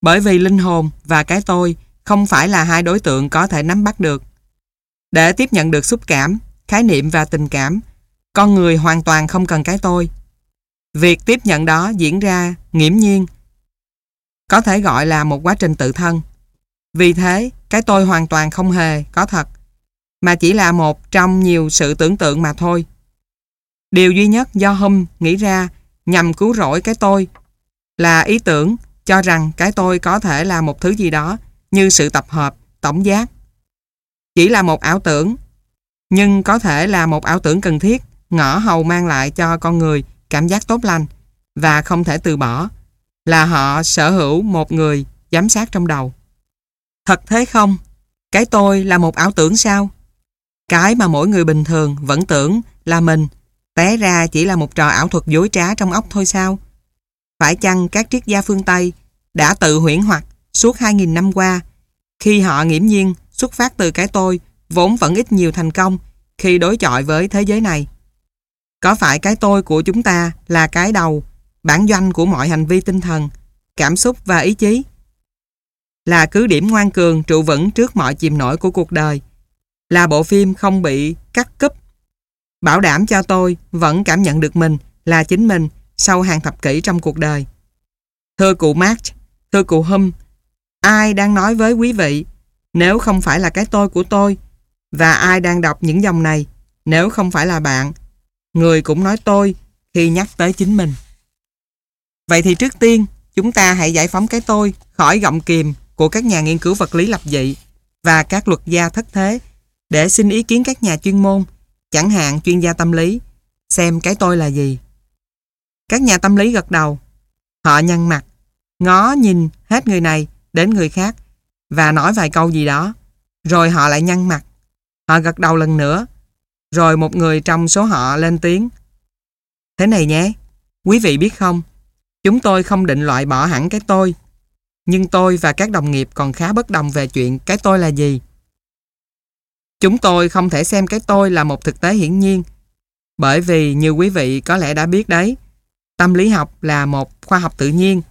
[SPEAKER 1] Bởi vì linh hồn và cái tôi không phải là hai đối tượng có thể nắm bắt được. Để tiếp nhận được xúc cảm, khái niệm và tình cảm, con người hoàn toàn không cần cái tôi. Việc tiếp nhận đó diễn ra nghiễm nhiên, có thể gọi là một quá trình tự thân. Vì thế, cái tôi hoàn toàn không hề có thật, mà chỉ là một trong nhiều sự tưởng tượng mà thôi. Điều duy nhất do Hum nghĩ ra nhằm cứu rỗi cái tôi là ý tưởng cho rằng cái tôi có thể là một thứ gì đó như sự tập hợp, tổng giác. Chỉ là một ảo tưởng, nhưng có thể là một ảo tưởng cần thiết, ngõ hầu mang lại cho con người cảm giác tốt lành và không thể từ bỏ, là họ sở hữu một người giám sát trong đầu. Thật thế không? Cái tôi là một ảo tưởng sao? Cái mà mỗi người bình thường vẫn tưởng là mình té ra chỉ là một trò ảo thuật dối trá trong óc thôi sao? Phải chăng các triết gia phương Tây đã tự huyễn hoặc suốt 2.000 năm qua khi họ nghiễm nhiên xuất phát từ cái tôi vốn vẫn ít nhiều thành công khi đối chọi với thế giới này. Có phải cái tôi của chúng ta là cái đầu, bản doanh của mọi hành vi tinh thần, cảm xúc và ý chí? Là cứ điểm ngoan cường trụ vững trước mọi chìm nổi của cuộc đời, là bộ phim không bị cắt cúp, bảo đảm cho tôi vẫn cảm nhận được mình là chính mình sau hàng thập kỷ trong cuộc đời. Thưa cụ Marx, thưa cụ Hum, ai đang nói với quý vị nếu không phải là cái tôi của tôi và ai đang đọc những dòng này nếu không phải là bạn người cũng nói tôi khi nhắc tới chính mình. Vậy thì trước tiên chúng ta hãy giải phóng cái tôi khỏi gọng kìm của các nhà nghiên cứu vật lý lập dị và các luật gia thất thế để xin ý kiến các nhà chuyên môn chẳng hạn chuyên gia tâm lý xem cái tôi là gì. Các nhà tâm lý gật đầu họ nhăn mặt ngó nhìn hết người này đến người khác và nói vài câu gì đó. Rồi họ lại nhăn mặt. Họ gật đầu lần nữa. Rồi một người trong số họ lên tiếng. Thế này nhé, quý vị biết không, chúng tôi không định loại bỏ hẳn cái tôi. Nhưng tôi và các đồng nghiệp còn khá bất đồng về chuyện cái tôi là gì. Chúng tôi không thể xem cái tôi là một thực tế hiển nhiên. Bởi vì như quý vị có lẽ đã biết đấy, tâm lý học là một khoa học tự nhiên.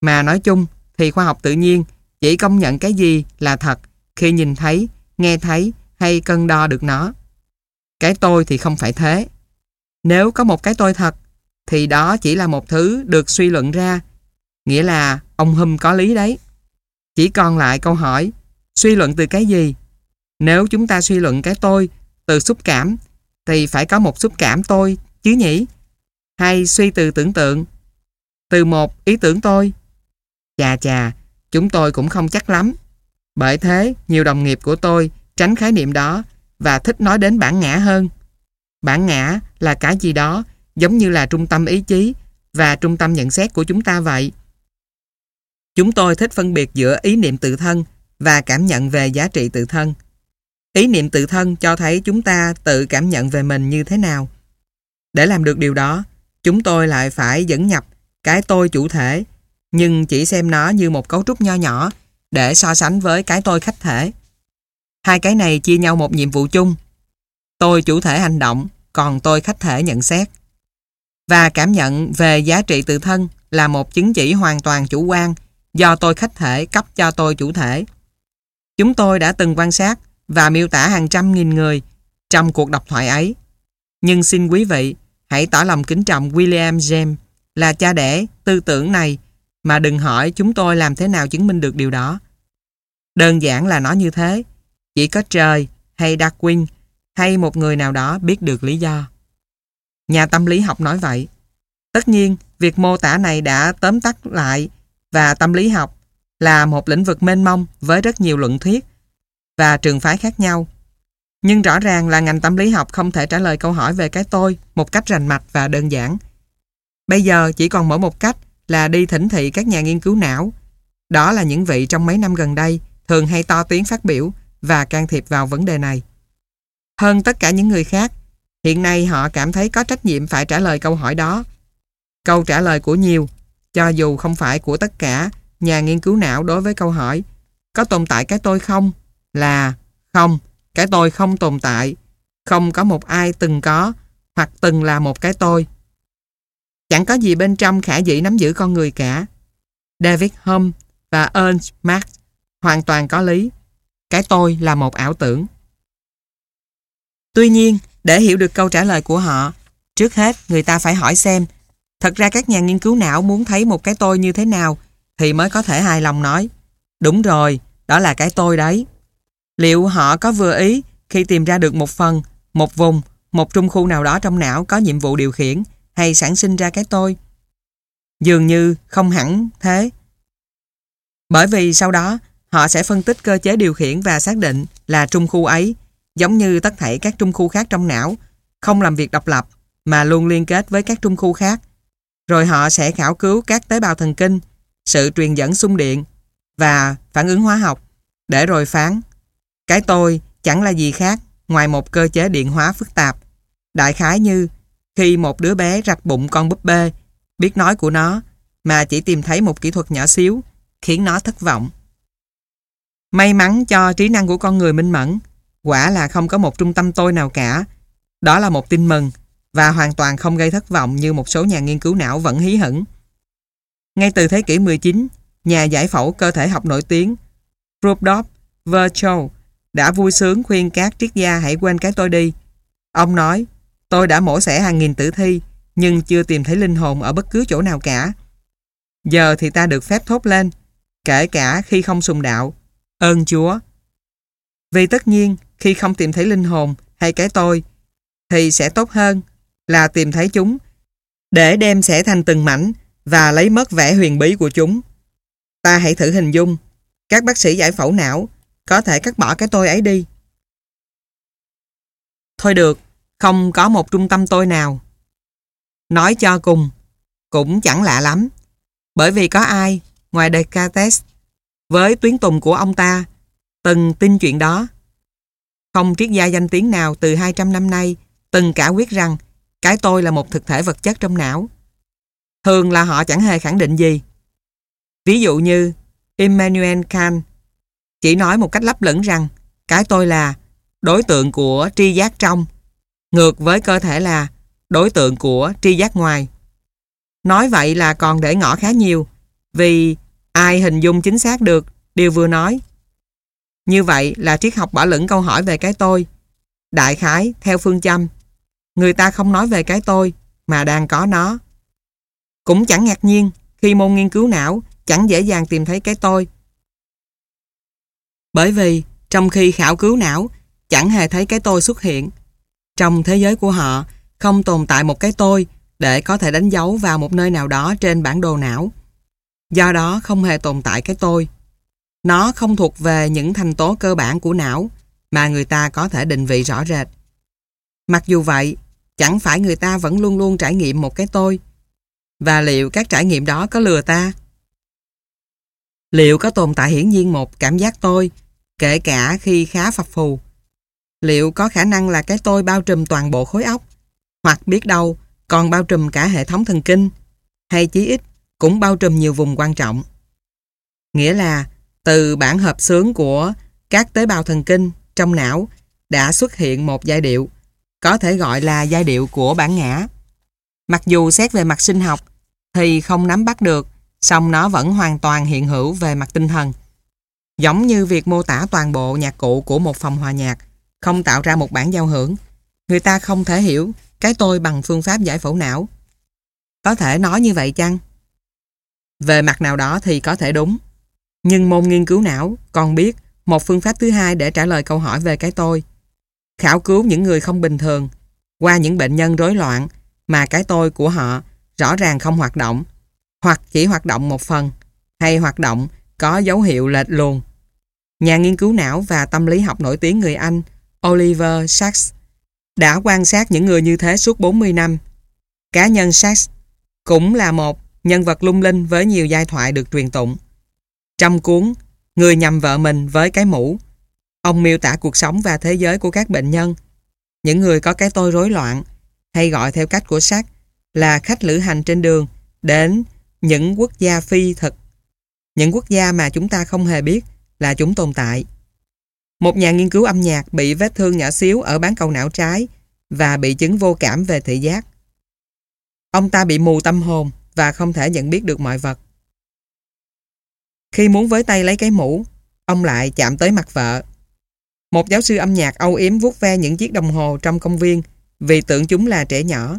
[SPEAKER 1] Mà nói chung thì khoa học tự nhiên chỉ công nhận cái gì là thật khi nhìn thấy, nghe thấy hay cân đo được nó. Cái tôi thì không phải thế. Nếu có một cái tôi thật, thì đó chỉ là một thứ được suy luận ra. Nghĩa là ông Hum có lý đấy. Chỉ còn lại câu hỏi, suy luận từ cái gì? Nếu chúng ta suy luận cái tôi từ xúc cảm, thì phải có một xúc cảm tôi chứ nhỉ? Hay suy từ tưởng tượng? Từ một ý tưởng tôi? Chà chà, Chúng tôi cũng không chắc lắm. Bởi thế, nhiều đồng nghiệp của tôi tránh khái niệm đó và thích nói đến bản ngã hơn. Bản ngã là cái gì đó giống như là trung tâm ý chí và trung tâm nhận xét của chúng ta vậy. Chúng tôi thích phân biệt giữa ý niệm tự thân và cảm nhận về giá trị tự thân. Ý niệm tự thân cho thấy chúng ta tự cảm nhận về mình như thế nào. Để làm được điều đó, chúng tôi lại phải dẫn nhập cái tôi chủ thể nhưng chỉ xem nó như một cấu trúc nho nhỏ để so sánh với cái tôi khách thể. Hai cái này chia nhau một nhiệm vụ chung. Tôi chủ thể hành động, còn tôi khách thể nhận xét. Và cảm nhận về giá trị tự thân là một chứng chỉ hoàn toàn chủ quan do tôi khách thể cấp cho tôi chủ thể. Chúng tôi đã từng quan sát và miêu tả hàng trăm nghìn người trong cuộc độc thoại ấy. Nhưng xin quý vị hãy tỏ lòng kính trọng William James là cha đẻ tư tưởng này mà đừng hỏi chúng tôi làm thế nào chứng minh được điều đó. Đơn giản là nó như thế. Chỉ có trời hay Darwin hay một người nào đó biết được lý do. Nhà tâm lý học nói vậy. Tất nhiên, việc mô tả này đã tóm tắt lại và tâm lý học là một lĩnh vực mênh mông với rất nhiều luận thuyết và trường phái khác nhau. Nhưng rõ ràng là ngành tâm lý học không thể trả lời câu hỏi về cái tôi một cách rành mạch và đơn giản. Bây giờ chỉ còn mỗi một cách là đi thỉnh thị các nhà nghiên cứu não. Đó là những vị trong mấy năm gần đây thường hay to tiếng phát biểu và can thiệp vào vấn đề này. Hơn tất cả những người khác, hiện nay họ cảm thấy có trách nhiệm phải trả lời câu hỏi đó. Câu trả lời của nhiều, cho dù không phải của tất cả nhà nghiên cứu não đối với câu hỏi có tồn tại cái tôi không? Là không, cái tôi không tồn tại. Không có một ai từng có hoặc từng là một cái tôi. Chẳng có gì bên trong khả dĩ nắm giữ con người cả. David Hume và Ernst Marx hoàn toàn có lý. Cái tôi là một ảo tưởng. Tuy nhiên, để hiểu được câu trả lời của họ, trước hết người ta phải hỏi xem thật ra các nhà nghiên cứu não muốn thấy một cái tôi như thế nào thì mới có thể hài lòng nói đúng rồi, đó là cái tôi đấy. Liệu họ có vừa ý khi tìm ra được một phần, một vùng, một trung khu nào đó trong não có nhiệm vụ điều khiển hay sản sinh ra cái tôi? Dường như không hẳn thế. Bởi vì sau đó họ sẽ phân tích cơ chế điều khiển và xác định là trung khu ấy giống như tất thảy các trung khu khác trong não không làm việc độc lập mà luôn liên kết với các trung khu khác. Rồi họ sẽ khảo cứu các tế bào thần kinh, sự truyền dẫn xung điện và phản ứng hóa học để rồi phán cái tôi chẳng là gì khác ngoài một cơ chế điện hóa phức tạp. Đại khái như khi một đứa bé rạch bụng con búp bê biết nói của nó mà chỉ tìm thấy một kỹ thuật nhỏ xíu khiến nó thất vọng. May mắn cho trí năng của con người minh mẫn quả là không có một trung tâm tôi nào cả. Đó là một tin mừng và hoàn toàn không gây thất vọng như một số nhà nghiên cứu não vẫn hí hửng. Ngay từ thế kỷ 19, nhà giải phẫu cơ thể học nổi tiếng Rudolf Virchow đã vui sướng khuyên các triết gia hãy quên cái tôi đi. Ông nói, tôi đã mổ xẻ hàng nghìn tử thi nhưng chưa tìm thấy linh hồn ở bất cứ chỗ nào cả. Giờ thì ta được phép thốt lên, kể cả khi không sùng đạo, ơn Chúa. Vì tất nhiên, khi không tìm thấy linh hồn hay cái tôi, thì sẽ tốt hơn là tìm thấy chúng để đem xẻ thành từng mảnh và lấy mất vẻ huyền bí của chúng. Ta hãy thử hình dung, các bác sĩ giải phẫu não có thể cắt bỏ cái tôi ấy đi. Thôi được, không có một trung tâm tôi nào. Nói cho cùng, cũng chẳng lạ lắm, bởi vì có ai, ngoài Descartes, với tuyến tùng của ông ta, từng tin chuyện đó. Không triết gia danh tiếng nào từ 200 năm nay từng cả quyết rằng cái tôi là một thực thể vật chất trong não. Thường là họ chẳng hề khẳng định gì. Ví dụ như Immanuel Kant chỉ nói một cách lấp lửng rằng cái tôi là đối tượng của tri giác trong, ngược với cơ thể là đối tượng của tri giác ngoài. Nói vậy là còn để ngỏ khá nhiều, vì ai hình dung chính xác được điều vừa nói. Như vậy là triết học bỏ lửng câu hỏi về cái tôi. Đại khái, theo phương châm, người ta không nói về cái tôi, mà đang có nó. Cũng chẳng ngạc nhiên khi môn nghiên cứu não chẳng dễ dàng tìm thấy cái tôi. Bởi vì trong khi khảo cứu não chẳng hề thấy cái tôi xuất hiện. Trong thế giới của họ không tồn tại một cái tôi để có thể đánh dấu vào một nơi nào đó trên bản đồ não. Do đó không hề tồn tại cái tôi. Nó không thuộc về những thành tố cơ bản của não mà người ta có thể định vị rõ rệt. Mặc dù vậy, chẳng phải người ta vẫn luôn luôn trải nghiệm một cái tôi. Và liệu các trải nghiệm đó có lừa ta? Liệu có tồn tại hiển nhiên một cảm giác tôi, kể cả khi khá phập phù? Liệu có khả năng là cái tôi bao trùm toàn bộ khối óc? Hoặc biết đâu, còn bao trùm cả hệ thống thần kinh? Hay chí ít, cũng bao trùm nhiều vùng quan trọng? Nghĩa là, từ bản hợp xướng của các tế bào thần kinh trong não đã xuất hiện một giai điệu, có thể gọi là giai điệu của bản ngã. Mặc dù xét về mặt sinh học thì không nắm bắt được song nó vẫn hoàn toàn hiện hữu về mặt tinh thần. Giống như việc mô tả toàn bộ nhạc cụ của một phòng hòa nhạc, không tạo ra một bản giao hưởng, người ta không thể hiểu cái tôi bằng phương pháp giải phẫu não. Có thể nói như vậy chăng? Về mặt nào đó thì có thể đúng. Nhưng môn nghiên cứu não còn biết một phương pháp thứ hai để trả lời câu hỏi về cái tôi. Khảo cứu những người không bình thường qua những bệnh nhân rối loạn mà cái tôi của họ rõ ràng không hoạt động hoặc chỉ hoạt động một phần hay hoạt động có dấu hiệu lệch luồng. Nhà nghiên cứu não và tâm lý học nổi tiếng người Anh Oliver Sacks đã quan sát những người như thế suốt 40 năm. Cá nhân Sacks cũng là một nhân vật lung linh với nhiều giai thoại được truyền tụng. Trong cuốn Người nhầm vợ mình với cái mũ. Ông miêu tả cuộc sống và thế giới của các bệnh nhân. Những người có cái tôi rối loạn, hay gọi theo cách của Sacks là khách lữ hành trên đường đến những quốc gia phi thực. Những quốc gia mà chúng ta không hề biết là chúng tồn tại. Một nhà nghiên cứu âm nhạc bị vết thương nhỏ xíu ở bán cầu não trái và bị chứng vô cảm về thị giác. Ông ta bị mù tâm hồn và không thể nhận biết được mọi vật. Khi muốn với tay lấy cái mũ, ông lại chạm tới mặt vợ. Một giáo sư âm nhạc âu yếm vuốt ve những chiếc đồng hồ trong công viên vì tưởng chúng là trẻ nhỏ.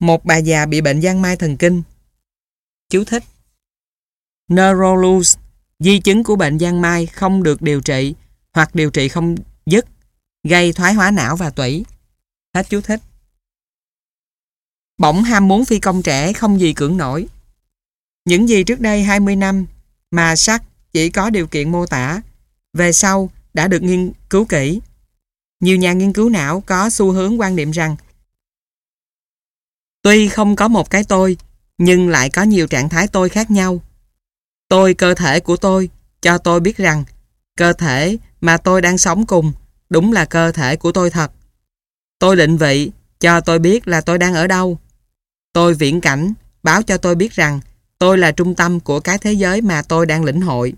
[SPEAKER 1] Một bà già bị bệnh giang mai thần kinh. Chú thích. Neurolus, di chứng của bệnh giang mai không được điều trị hoặc điều trị không dứt, gây thoái hóa não và tủy. Hết chú thích. Bỗng ham muốn phi công trẻ không gì cưỡng nổi. Những gì trước đây 20 năm mà sắc chỉ có điều kiện mô tả, về sau đã được nghiên cứu kỹ. Nhiều nhà nghiên cứu não có xu hướng quan niệm rằng tuy không có một cái tôi, nhưng lại có nhiều trạng thái tôi khác nhau. Tôi, cơ thể của tôi, cho tôi biết rằng, cơ thể mà tôi đang sống cùng, đúng là cơ thể của tôi thật. Tôi định vị, cho tôi biết là tôi đang ở đâu. Tôi viễn cảnh, báo cho tôi biết rằng, tôi là trung tâm của cái thế giới mà tôi đang lĩnh hội.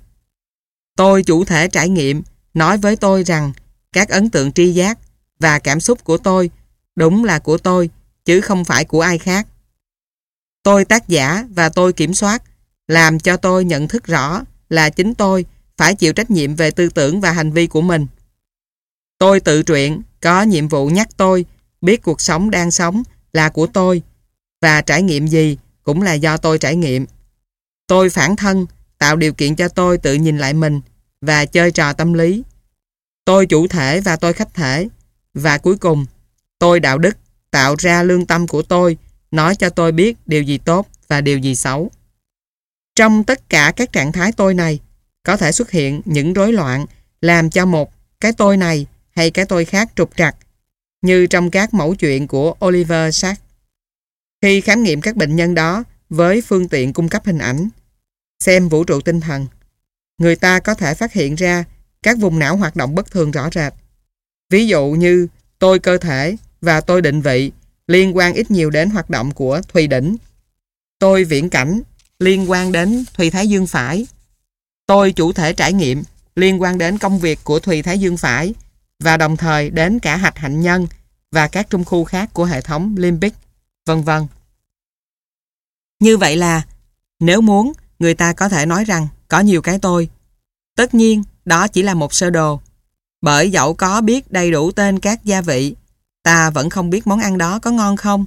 [SPEAKER 1] Tôi chủ thể trải nghiệm, nói với tôi rằng, các ấn tượng tri giác và cảm xúc của tôi, đúng là của tôi, chứ không phải của ai khác. Tôi tác giả và tôi kiểm soát làm cho tôi nhận thức rõ là chính tôi phải chịu trách nhiệm về tư tưởng và hành vi của mình. Tôi tự truyện có nhiệm vụ nhắc tôi biết cuộc sống đang sống là của tôi và trải nghiệm gì cũng là do tôi trải nghiệm. Tôi phản thân tạo điều kiện cho tôi tự nhìn lại mình và chơi trò tâm lý. Tôi chủ thể và tôi khách thể. Và cuối cùng, tôi đạo đức tạo ra lương tâm của tôi nói cho tôi biết điều gì tốt và điều gì xấu. Trong tất cả các trạng thái tôi này, có thể xuất hiện những rối loạn làm cho một cái tôi này hay cái tôi khác trục trặc, như trong các mẫu chuyện của Oliver Sacks. Khi khám nghiệm các bệnh nhân đó với phương tiện cung cấp hình ảnh, xem vũ trụ tinh thần, người ta có thể phát hiện ra các vùng não hoạt động bất thường rõ rệt. Ví dụ như tôi cơ thể và tôi định vị liên quan ít nhiều đến hoạt động của Thùy Đỉnh. Tôi viễn cảnh liên quan đến Thùy Thái Dương Phải. Tôi chủ thể trải nghiệm liên quan đến công việc của Thùy Thái Dương Phải và đồng thời đến cả hạch hạnh nhân và các trung khu khác của hệ thống limbic, vân vân. Như vậy là, nếu muốn, người ta có thể nói rằng có nhiều cái tôi. Tất nhiên, đó chỉ là một sơ đồ. Bởi dẫu có biết đầy đủ tên các gia vị, ta vẫn không biết món ăn đó có ngon không.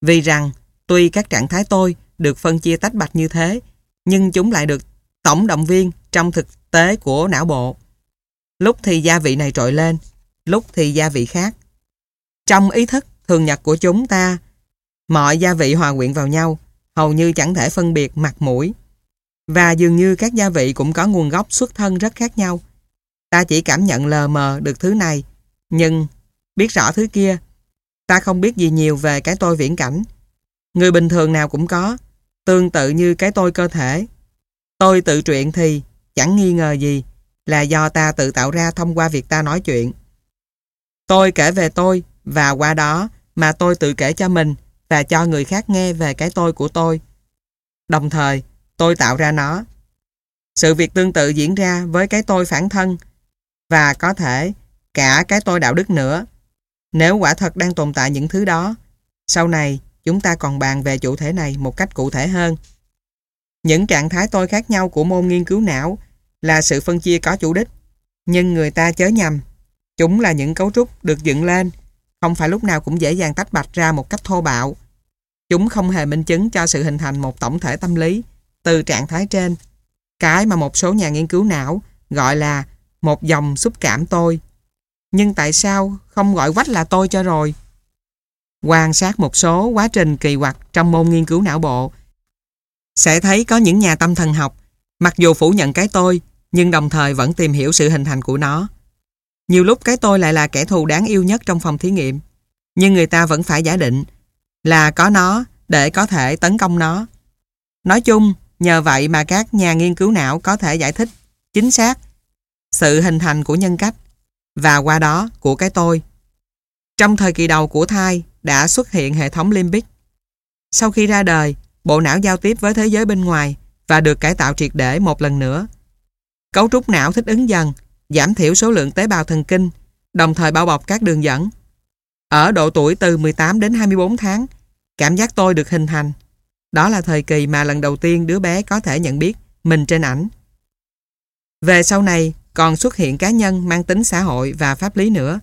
[SPEAKER 1] Vì rằng, tuy các trạng thái tôi được phân chia tách bạch như thế, nhưng chúng lại được tổng động viên trong thực tế của não bộ. Lúc thì gia vị này trội lên, lúc thì gia vị khác. Trong ý thức thường nhật của chúng ta, mọi gia vị hòa quyện vào nhau, hầu như chẳng thể phân biệt mặt mũi. Và dường như các gia vị cũng có nguồn gốc xuất thân rất khác nhau. Ta chỉ cảm nhận lờ mờ được thứ này, nhưng biết rõ thứ kia. Ta không biết gì nhiều về cái tôi viễn cảnh. Người bình thường nào cũng có, tương tự như cái tôi cơ thể. Tôi tự truyện thì chẳng nghi ngờ gì là do ta tự tạo ra thông qua việc ta nói chuyện. Tôi kể về tôi và qua đó mà tôi tự kể cho mình và cho người khác nghe về cái tôi của tôi. Đồng thời, tôi tạo ra nó. Sự việc tương tự diễn ra với cái tôi phản thân và có thể cả cái tôi đạo đức nữa. Nếu quả thật đang tồn tại những thứ đó, sau này chúng ta còn bàn về chủ thể này một cách cụ thể hơn. Những trạng thái tôi khác nhau của môn nghiên cứu não là sự phân chia có chủ đích, nhưng người ta chớ nhầm. Chúng là những cấu trúc được dựng lên, không phải lúc nào cũng dễ dàng tách bạch ra một cách thô bạo. Chúng không hề minh chứng cho sự hình thành một tổng thể tâm lý từ trạng thái trên. Cái mà một số nhà nghiên cứu não gọi là một dòng xúc cảm tôi. Nhưng tại sao không gọi quách là tôi cho rồi? Quan sát một số quá trình kỳ quặc trong môn nghiên cứu não bộ sẽ thấy có những nhà tâm thần học mặc dù phủ nhận cái tôi nhưng đồng thời vẫn tìm hiểu sự hình thành của nó. Nhiều lúc cái tôi lại là kẻ thù đáng yêu nhất trong phòng thí nghiệm nhưng người ta vẫn phải giả định là có nó để có thể tấn công nó. Nói chung, nhờ vậy mà các nhà nghiên cứu não có thể giải thích chính xác, sự hình thành của nhân cách và qua đó của cái tôi. Trong thời kỳ đầu của thai đã xuất hiện hệ thống limbic. Sau khi ra đời, bộ não giao tiếp với thế giới bên ngoài và được cải tạo triệt để một lần nữa. Cấu trúc não thích ứng dần, giảm thiểu số lượng tế bào thần kinh, đồng thời bao bọc các đường dẫn. Ở độ tuổi từ 18 đến 24 tháng, cảm giác tôi được hình thành. Đó là thời kỳ mà lần đầu tiên đứa bé có thể nhận biết mình trên ảnh. Về sau này, còn xuất hiện cá nhân mang tính xã hội và pháp lý nữa.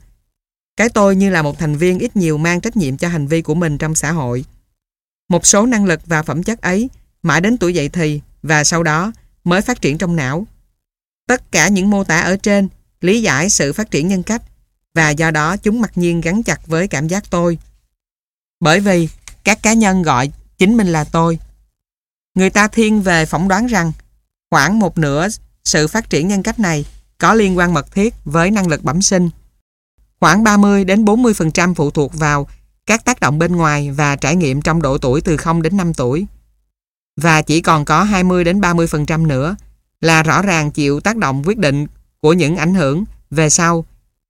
[SPEAKER 1] Cái tôi như là một thành viên ít nhiều mang trách nhiệm cho hành vi của mình trong xã hội. Một số năng lực và phẩm chất ấy mãi đến tuổi dậy thì và sau đó mới phát triển trong não. Tất cả những mô tả ở trên lý giải sự phát triển nhân cách và do đó chúng mặc nhiên gắn chặt với cảm giác tôi. Bởi vì các cá nhân gọi chính mình là tôi. Người ta thiên về phỏng đoán rằng khoảng một nửa sự phát triển nhân cách này có liên quan mật thiết với năng lực bẩm sinh. Khoảng 30 đến 40% phụ thuộc vào các tác động bên ngoài và trải nghiệm trong độ tuổi từ 0 đến 5 tuổi. Và chỉ còn có 20 đến 30% nữa là rõ ràng chịu tác động quyết định của những ảnh hưởng về sau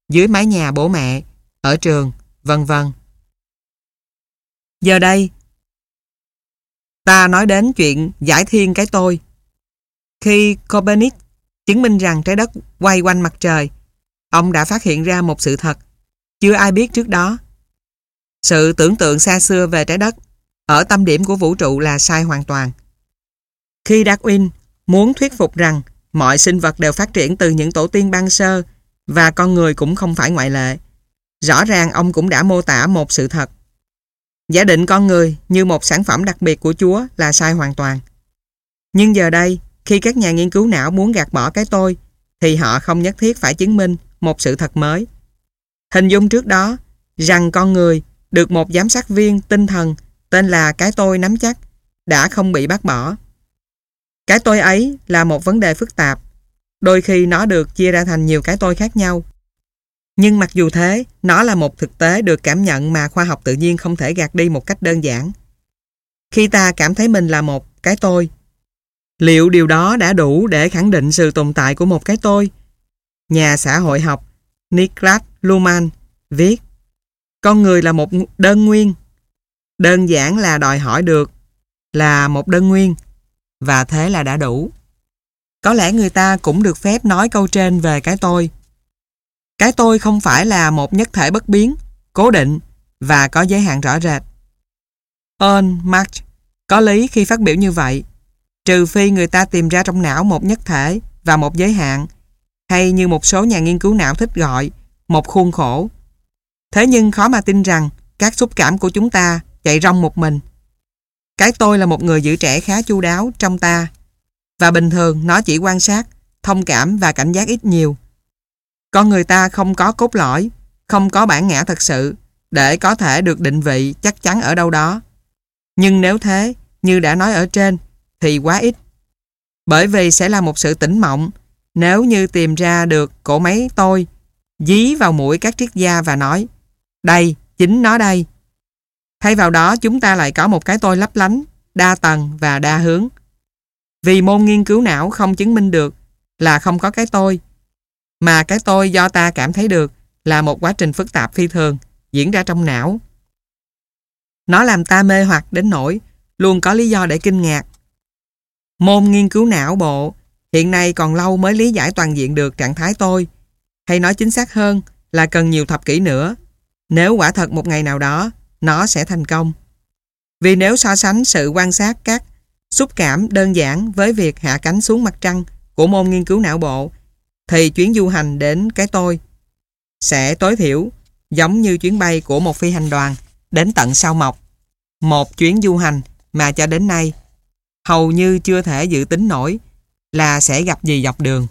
[SPEAKER 1] dưới mái nhà bố mẹ, ở trường, vân vân. Giờ đây, ta nói đến chuyện giải thiên cái tôi. Khi Copernic chứng minh rằng trái đất quay quanh mặt trời, ông đã phát hiện ra một sự thật chưa ai biết trước đó. Sự tưởng tượng xa xưa về trái đất ở tâm điểm của vũ trụ là sai hoàn toàn. Khi Darwin muốn thuyết phục rằng mọi sinh vật đều phát triển từ những tổ tiên ban sơ và con người cũng không phải ngoại lệ, rõ ràng ông cũng đã mô tả một sự thật. Giả định con người như một sản phẩm đặc biệt của Chúa là sai hoàn toàn. Nhưng giờ đây, khi các nhà nghiên cứu não muốn gạt bỏ cái tôi, thì họ không nhất thiết phải chứng minh một sự thật mới. Hình dung trước đó, rằng con người được một giám sát viên tinh thần tên là cái tôi nắm chắc, đã không bị bác bỏ. Cái tôi ấy là một vấn đề phức tạp. Đôi khi nó được chia ra thành nhiều cái tôi khác nhau. Nhưng mặc dù thế, nó là một thực tế được cảm nhận mà khoa học tự nhiên không thể gạt đi một cách đơn giản. Khi ta cảm thấy mình là một cái tôi, liệu điều đó đã đủ để khẳng định sự tồn tại của một cái tôi? Nhà xã hội học Niklas Luhmann viết Con người là một đơn nguyên. Đơn giản là đòi hỏi được là một đơn nguyên và thế là đã đủ. Có lẽ người ta cũng được phép nói câu trên về cái tôi. Cái tôi không phải là một nhất thể bất biến, cố định và có giới hạn rõ rệt. Earl Marx có lý khi phát biểu như vậy, trừ phi người ta tìm ra trong não một nhất thể và một giới hạn, hay như một số nhà nghiên cứu não thích gọi, một khuôn khổ. Thế nhưng khó mà tin rằng các xúc cảm của chúng ta chạy rong một mình. Cái tôi là một người giữ trẻ khá chu đáo trong ta và bình thường nó chỉ quan sát, thông cảm và cảnh giác ít nhiều. Con người ta không có cốt lõi, không có bản ngã thật sự để có thể được định vị chắc chắn ở đâu đó. Nhưng nếu thế, như đã nói ở trên, thì quá ít. Bởi vì sẽ là một sự tỉnh mộng nếu như tìm ra được cổ máy tôi, dí vào mũi các triết gia và nói đây, chính nó đây. Thay vào đó chúng ta lại có một cái tôi lấp lánh, đa tầng và đa hướng. Vì môn nghiên cứu não không chứng minh được là không có cái tôi, mà cái tôi do ta cảm thấy được là một quá trình phức tạp phi thường diễn ra trong não. Nó làm ta mê hoặc đến nỗi luôn có lý do để kinh ngạc. Môn nghiên cứu não bộ hiện nay còn lâu mới lý giải toàn diện được trạng thái tôi, hay nói chính xác hơn là cần nhiều thập kỷ nữa. Nếu quả thật một ngày nào đó, nó sẽ thành công. Vì nếu so sánh sự quan sát các xúc cảm đơn giản với việc hạ cánh xuống mặt trăng của môn nghiên cứu não bộ, thì chuyến du hành đến cái tôi sẽ tối thiểu giống như chuyến bay của một phi hành đoàn đến tận sao mọc. Một chuyến du hành mà cho đến nay hầu như chưa thể dự tính nổi là sẽ gặp gì dọc đường.